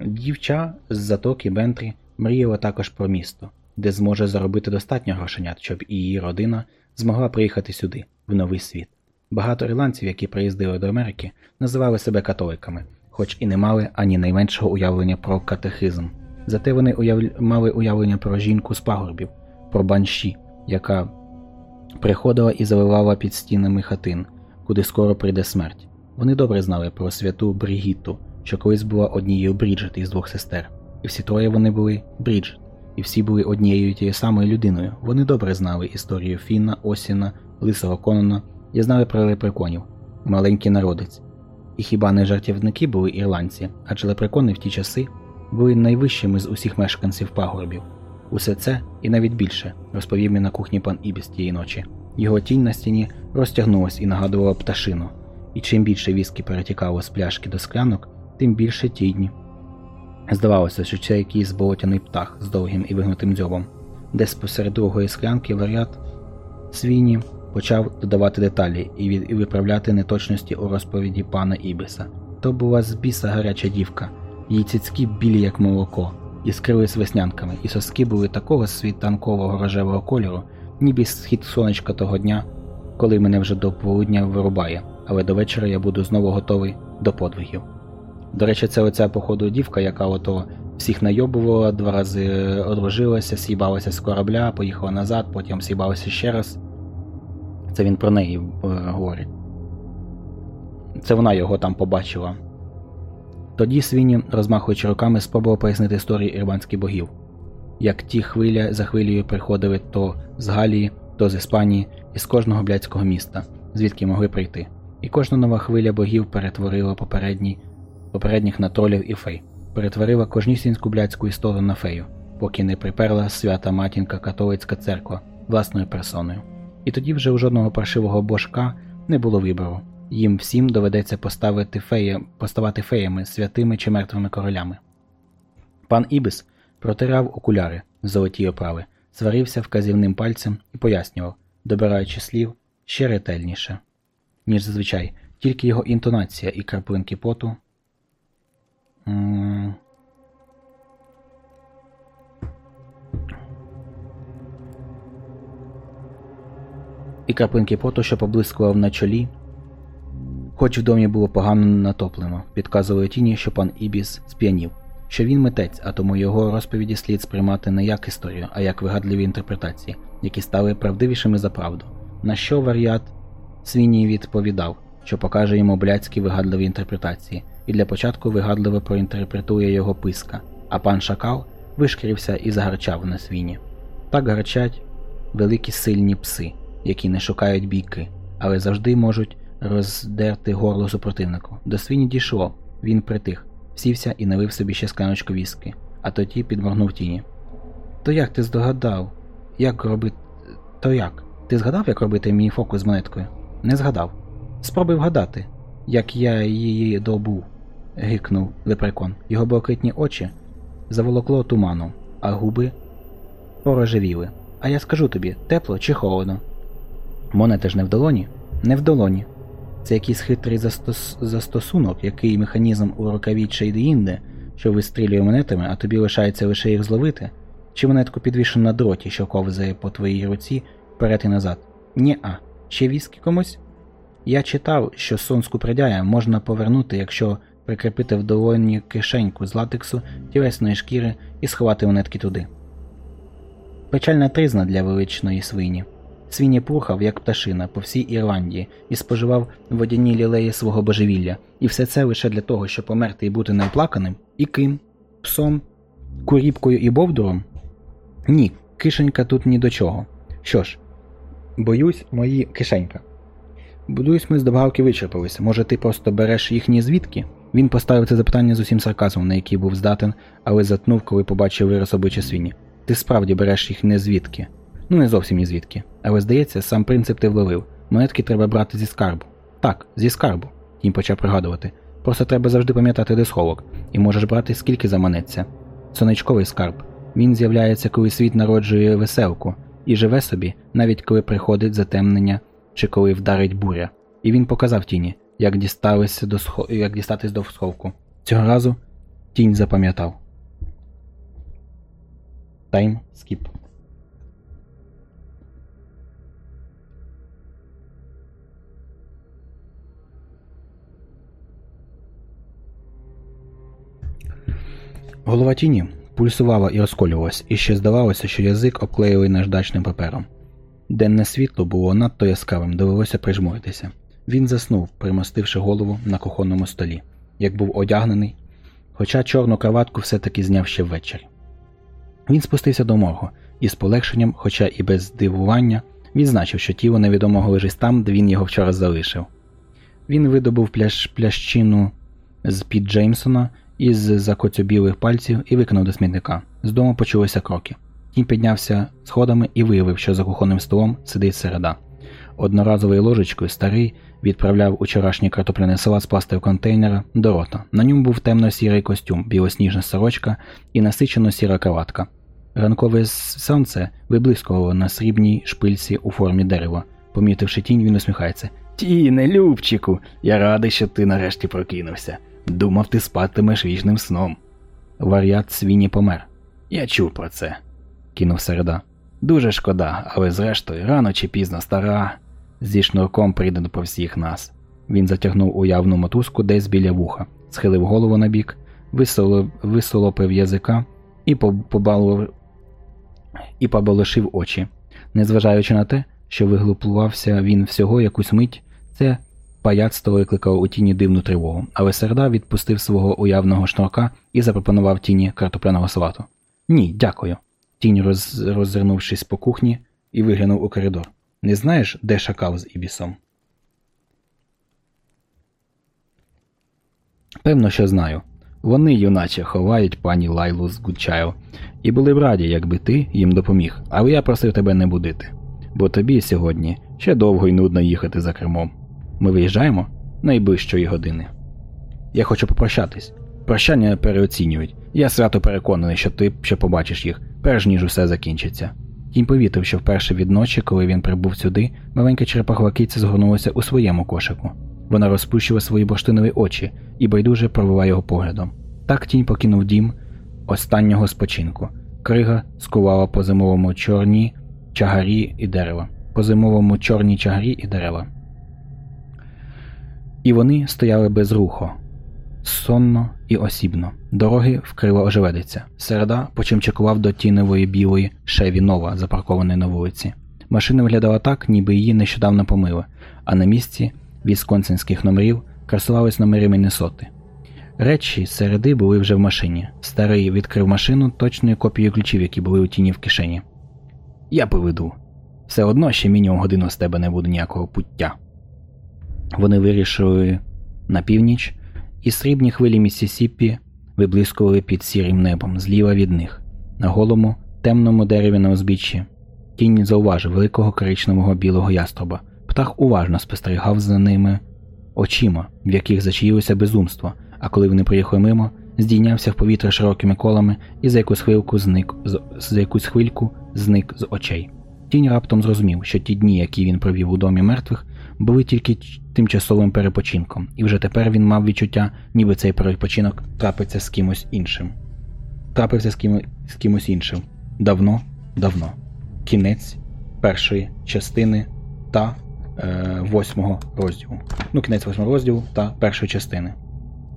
[SPEAKER 1] Дівча з затоки Бентрі мріяла також про місто, де зможе заробити достатньо грошенят, щоб і її родина змогла приїхати сюди, в новий світ. Багато ірландців, які приїздили до Америки, називали себе католиками, хоч і не мали ані найменшого уявлення про катехизм. Зате вони уяв... мали уявлення про жінку з пагорбів, про банші, яка приходила і завивала під стінами хатин, куди скоро прийде смерть. Вони добре знали про святу Брігітту, що колись була однією Бріджет із двох сестер. І всі троє вони були Бріджет, і всі були однією тією самою людиною. Вони добре знали історію Фінна, Осіна, Лисого Конона і знали про лепреконів, маленький народець. І хіба не жартівники були ірландці, адже лепрекони в ті часи були найвищими з усіх мешканців пагорбів. Усе це і навіть більше розповів мені на кухні пан Ібіс тієї ночі. Його тінь на стіні розтягнулась і нагадувала пташину, і чим більше віскі перетікало з пляшки до склянок, тим більше тінь. Здавалося, що це якийсь болотяний птах з довгим і вигнутим дзьобом. Десь посеред другої склянки варіат свіні почав додавати деталі і, виправляти неточності у розповіді пана Ібіса. То була з біса гаряча дівка, її цицькі білі, як молоко, і скрились веснянками, і соски були такого світанкового рожевого кольору, ніби схід сонечка того дня, коли мене вже до полудня вирубає, але до вечора я буду знову готовий до подвигів. До речі, це оця, походу, дівка, яка ото всіх найобувала, два рази одружилася, с'їбалася з корабля, поїхала назад, потім с'їбалася ще раз. Це він про неї е, говорить. Це вона його там побачила. Тоді Свіні, розмахуючи руками, спробував пояснити історії ірванських богів, як ті хвиля за хвилею приходили то з Галії, то з Іспанії і з кожного блядського міста, звідки могли прийти. І кожна нова хвиля богів перетворила попередні, попередніх на тролів і фей, перетворила кожнісінську блядську історію на фею, поки не приперла свята матінка католицька церква власною персоною. І тоді вже у жодного паршивого божка не було вибору. Їм всім доведеться поставити феї, поставати феями, святими чи мертвими королями. Пан Ібіс протирав окуляри в золотій оправи, сварився вказівним пальцем і пояснював, добираючи слів ще ретельніше, ніж зазвичай, тільки його інтонація і краплинки поту. І краплинки поту, що поблискував на чолі. Хоч в домі було погано натоплено, підказували тіні, що пан Ібіс сп'янів, що він митець, а тому його розповіді слід сприймати не як історію, а як вигадливі інтерпретації, які стали правдивішими за правду. На що варіат Свіній відповідав, що покаже йому блядські вигадливі інтерпретації, і для початку вигадливо проінтерпретує його писка, а пан Шакал вишкірився і загарчав на свіні. Так гарчать великі сильні пси які не шукають бійки, але завжди можуть роздерти горло супротивнику. До свині дійшло, він притих, сівся і налив собі ще скляночку віски, а тоді підморгнув тіні. То як ти здогадав? Як робити. То як? Ти згадав, як робити мій фокус з монеткою? Не згадав. Спробуй вгадати, як я її добув, гикнув лепрекон. Його блакитні очі заволокло туманом, а губи порожевіли. А я скажу тобі, тепло чи холодно? Монета ж не в долоні? Не в долоні. Це якийсь хитрий застос... застосунок, який механізм у рукаві інде, що вистрілює монетами, а тобі лишається лише їх зловити, чи монетку підвішено на дроті, що ковзає по твоїй руці вперед і назад. Ні-а. Ще віскі комусь? Я читав, що сонську придяя можна повернути, якщо прикріпити в долоні кишеньку з латексу тілесної шкіри і сховати монетки туди. Печальна тризна для величної свині. Свіні пурхав, як пташина, по всій Ірландії і споживав водяні лілеї свого божевілля, і все це лише для того, щоб померти і бути неоплаканим? І ким? Псом? Куріпкою і бовдуром? Ні, кишенька тут ні до чого. Що ж, боюсь, мої кишенька. Будуюсь, ми з добавки вичерпалися. Може, ти просто береш їхні звідки? Він поставив це запитання з усім сарказмом, на який був здатен, але затнув, коли побачив вираз обличчя свині. Ти справді береш їх не звідки. Ну, не зовсім ні звідки. Але здається, сам принцип ти вловив. Монетки треба брати зі скарбу. Так, зі скарбу. Тінь почав пригадувати. Просто треба завжди пам'ятати, де сховок, і можеш брати скільки заманеться. Сонечковий скарб. Він з'являється, коли світ народжує веселку, і живе собі, навіть коли приходить затемнення чи коли вдарить буря. І він показав тіні, як, дісталися до схо... як дістатись до сховку. Цього разу тінь запам'ятав. Тайм скіп. Голова тіні пульсувала і розколювалась, і ще здавалося, що язик обклеїли наждачним папером. Денне світло було надто яскравим, довелося прижмуритися. Він заснув, примостивши голову на кухонному столі, як був одягнений, хоча чорну краватку все-таки зняв ще ввечері. Він спустився до моргу і з полегшенням, хоча і без здивування, відзначив, що тіло невідомого лежить там, де він його вчора залишив. Він видобув пляш... плящину з під Джеймсона із закоцюбілих пальців і викинув до смітника. З дому почулися кроки. Тім піднявся сходами і виявив, що за кухонним столом сидить середа. Одноразовою ложечкою старий відправляв учорашній картопляний салат з пластив контейнера до рота. На ньому був темно-сірий костюм, білосніжна сорочка і насичено сіра краватка. Ранкове сонце виблискувало на срібній шпильці у формі дерева. Помітивши тінь, він усміхається. Тіне, Любчику, я радий, що ти нарешті прокинувся. Думав, ти спатимеш вічним сном. Варіат свіні помер. Я чув про це, кинув середа. Дуже шкода, але зрештою, рано чи пізно стара зі шнурком прийде по всіх нас. Він затягнув уявну мотузку десь біля вуха, схилив голову на бік, висоло, висолопив язика і побалував і побалошив очі. Незважаючи на те, що виглупувався він всього якусь мить, це паяцтво викликало у тіні дивну тривогу, але серда відпустив свого уявного шнурка і запропонував тіні картопляного салату. Ні, дякую. Тінь, роз... роззирнувшись по кухні, і виглянув у коридор. Не знаєш, де шакал з Ібісом? Певно, що знаю. Вони, юначе, ховають пані Лайлу з Гудчайл, і були б раді, якби ти їм допоміг, але я просив тебе не будити. Бо тобі сьогодні ще довго й нудно їхати за кермом. Ми виїжджаємо найближчої години. Я хочу попрощатись. Прощання переоцінюють. Я свято переконаний, що ти ще побачиш їх, перш ніж усе закінчиться. Тінь повітив, що вперше від ночі, коли він прибув сюди, маленька черепахова киця згорнулася у своєму кошику. Вона розпущила свої бурштинові очі і байдуже провела його поглядом. Так тінь покинув дім останнього спочинку. Крига скувала по зимовому чорні чагарі і дерева. По зимовому чорні чагарі і дерева. І вони стояли без руху, сонно і осібно. Дороги вкрила ожеледиця. Середа почимчикував до тіневої білої шеві нова, запаркованої на вулиці. Машина виглядала так, ніби її нещодавно помили, а на місці вісконсинських номерів красувались номери Міннесоти. Речі середи були вже в машині. Старий відкрив машину точною копією ключів, які були у тіні в кишені. Я поведу. Все одно ще мінімум годину з тебе не буде ніякого пуття. Вони вирішили на північ, і срібні хвилі Міссісіпі виблискували під сірим небом зліва від них. На голому, темному дереві на узбіччі. Тінь зауважив великого коричневого білого яструба. Птах уважно спостерігав за ними очима, в яких зачаїлося безумство, а коли вони приїхали мимо, здійнявся в повітря широкими колами і за якусь хвильку зник за якусь хвильку зник з очей. Тінь раптом зрозумів, що ті дні, які він провів у домі мертвих, були тільки тимчасовим перепочинком, і вже тепер він мав відчуття, ніби цей перепочинок трапиться з кимось іншим. Трапився з, ким... з кимось іншим. Давно, давно. Кінець першої частини та е, восьмого розділу. Ну, кінець восьмого розділу та першої частини.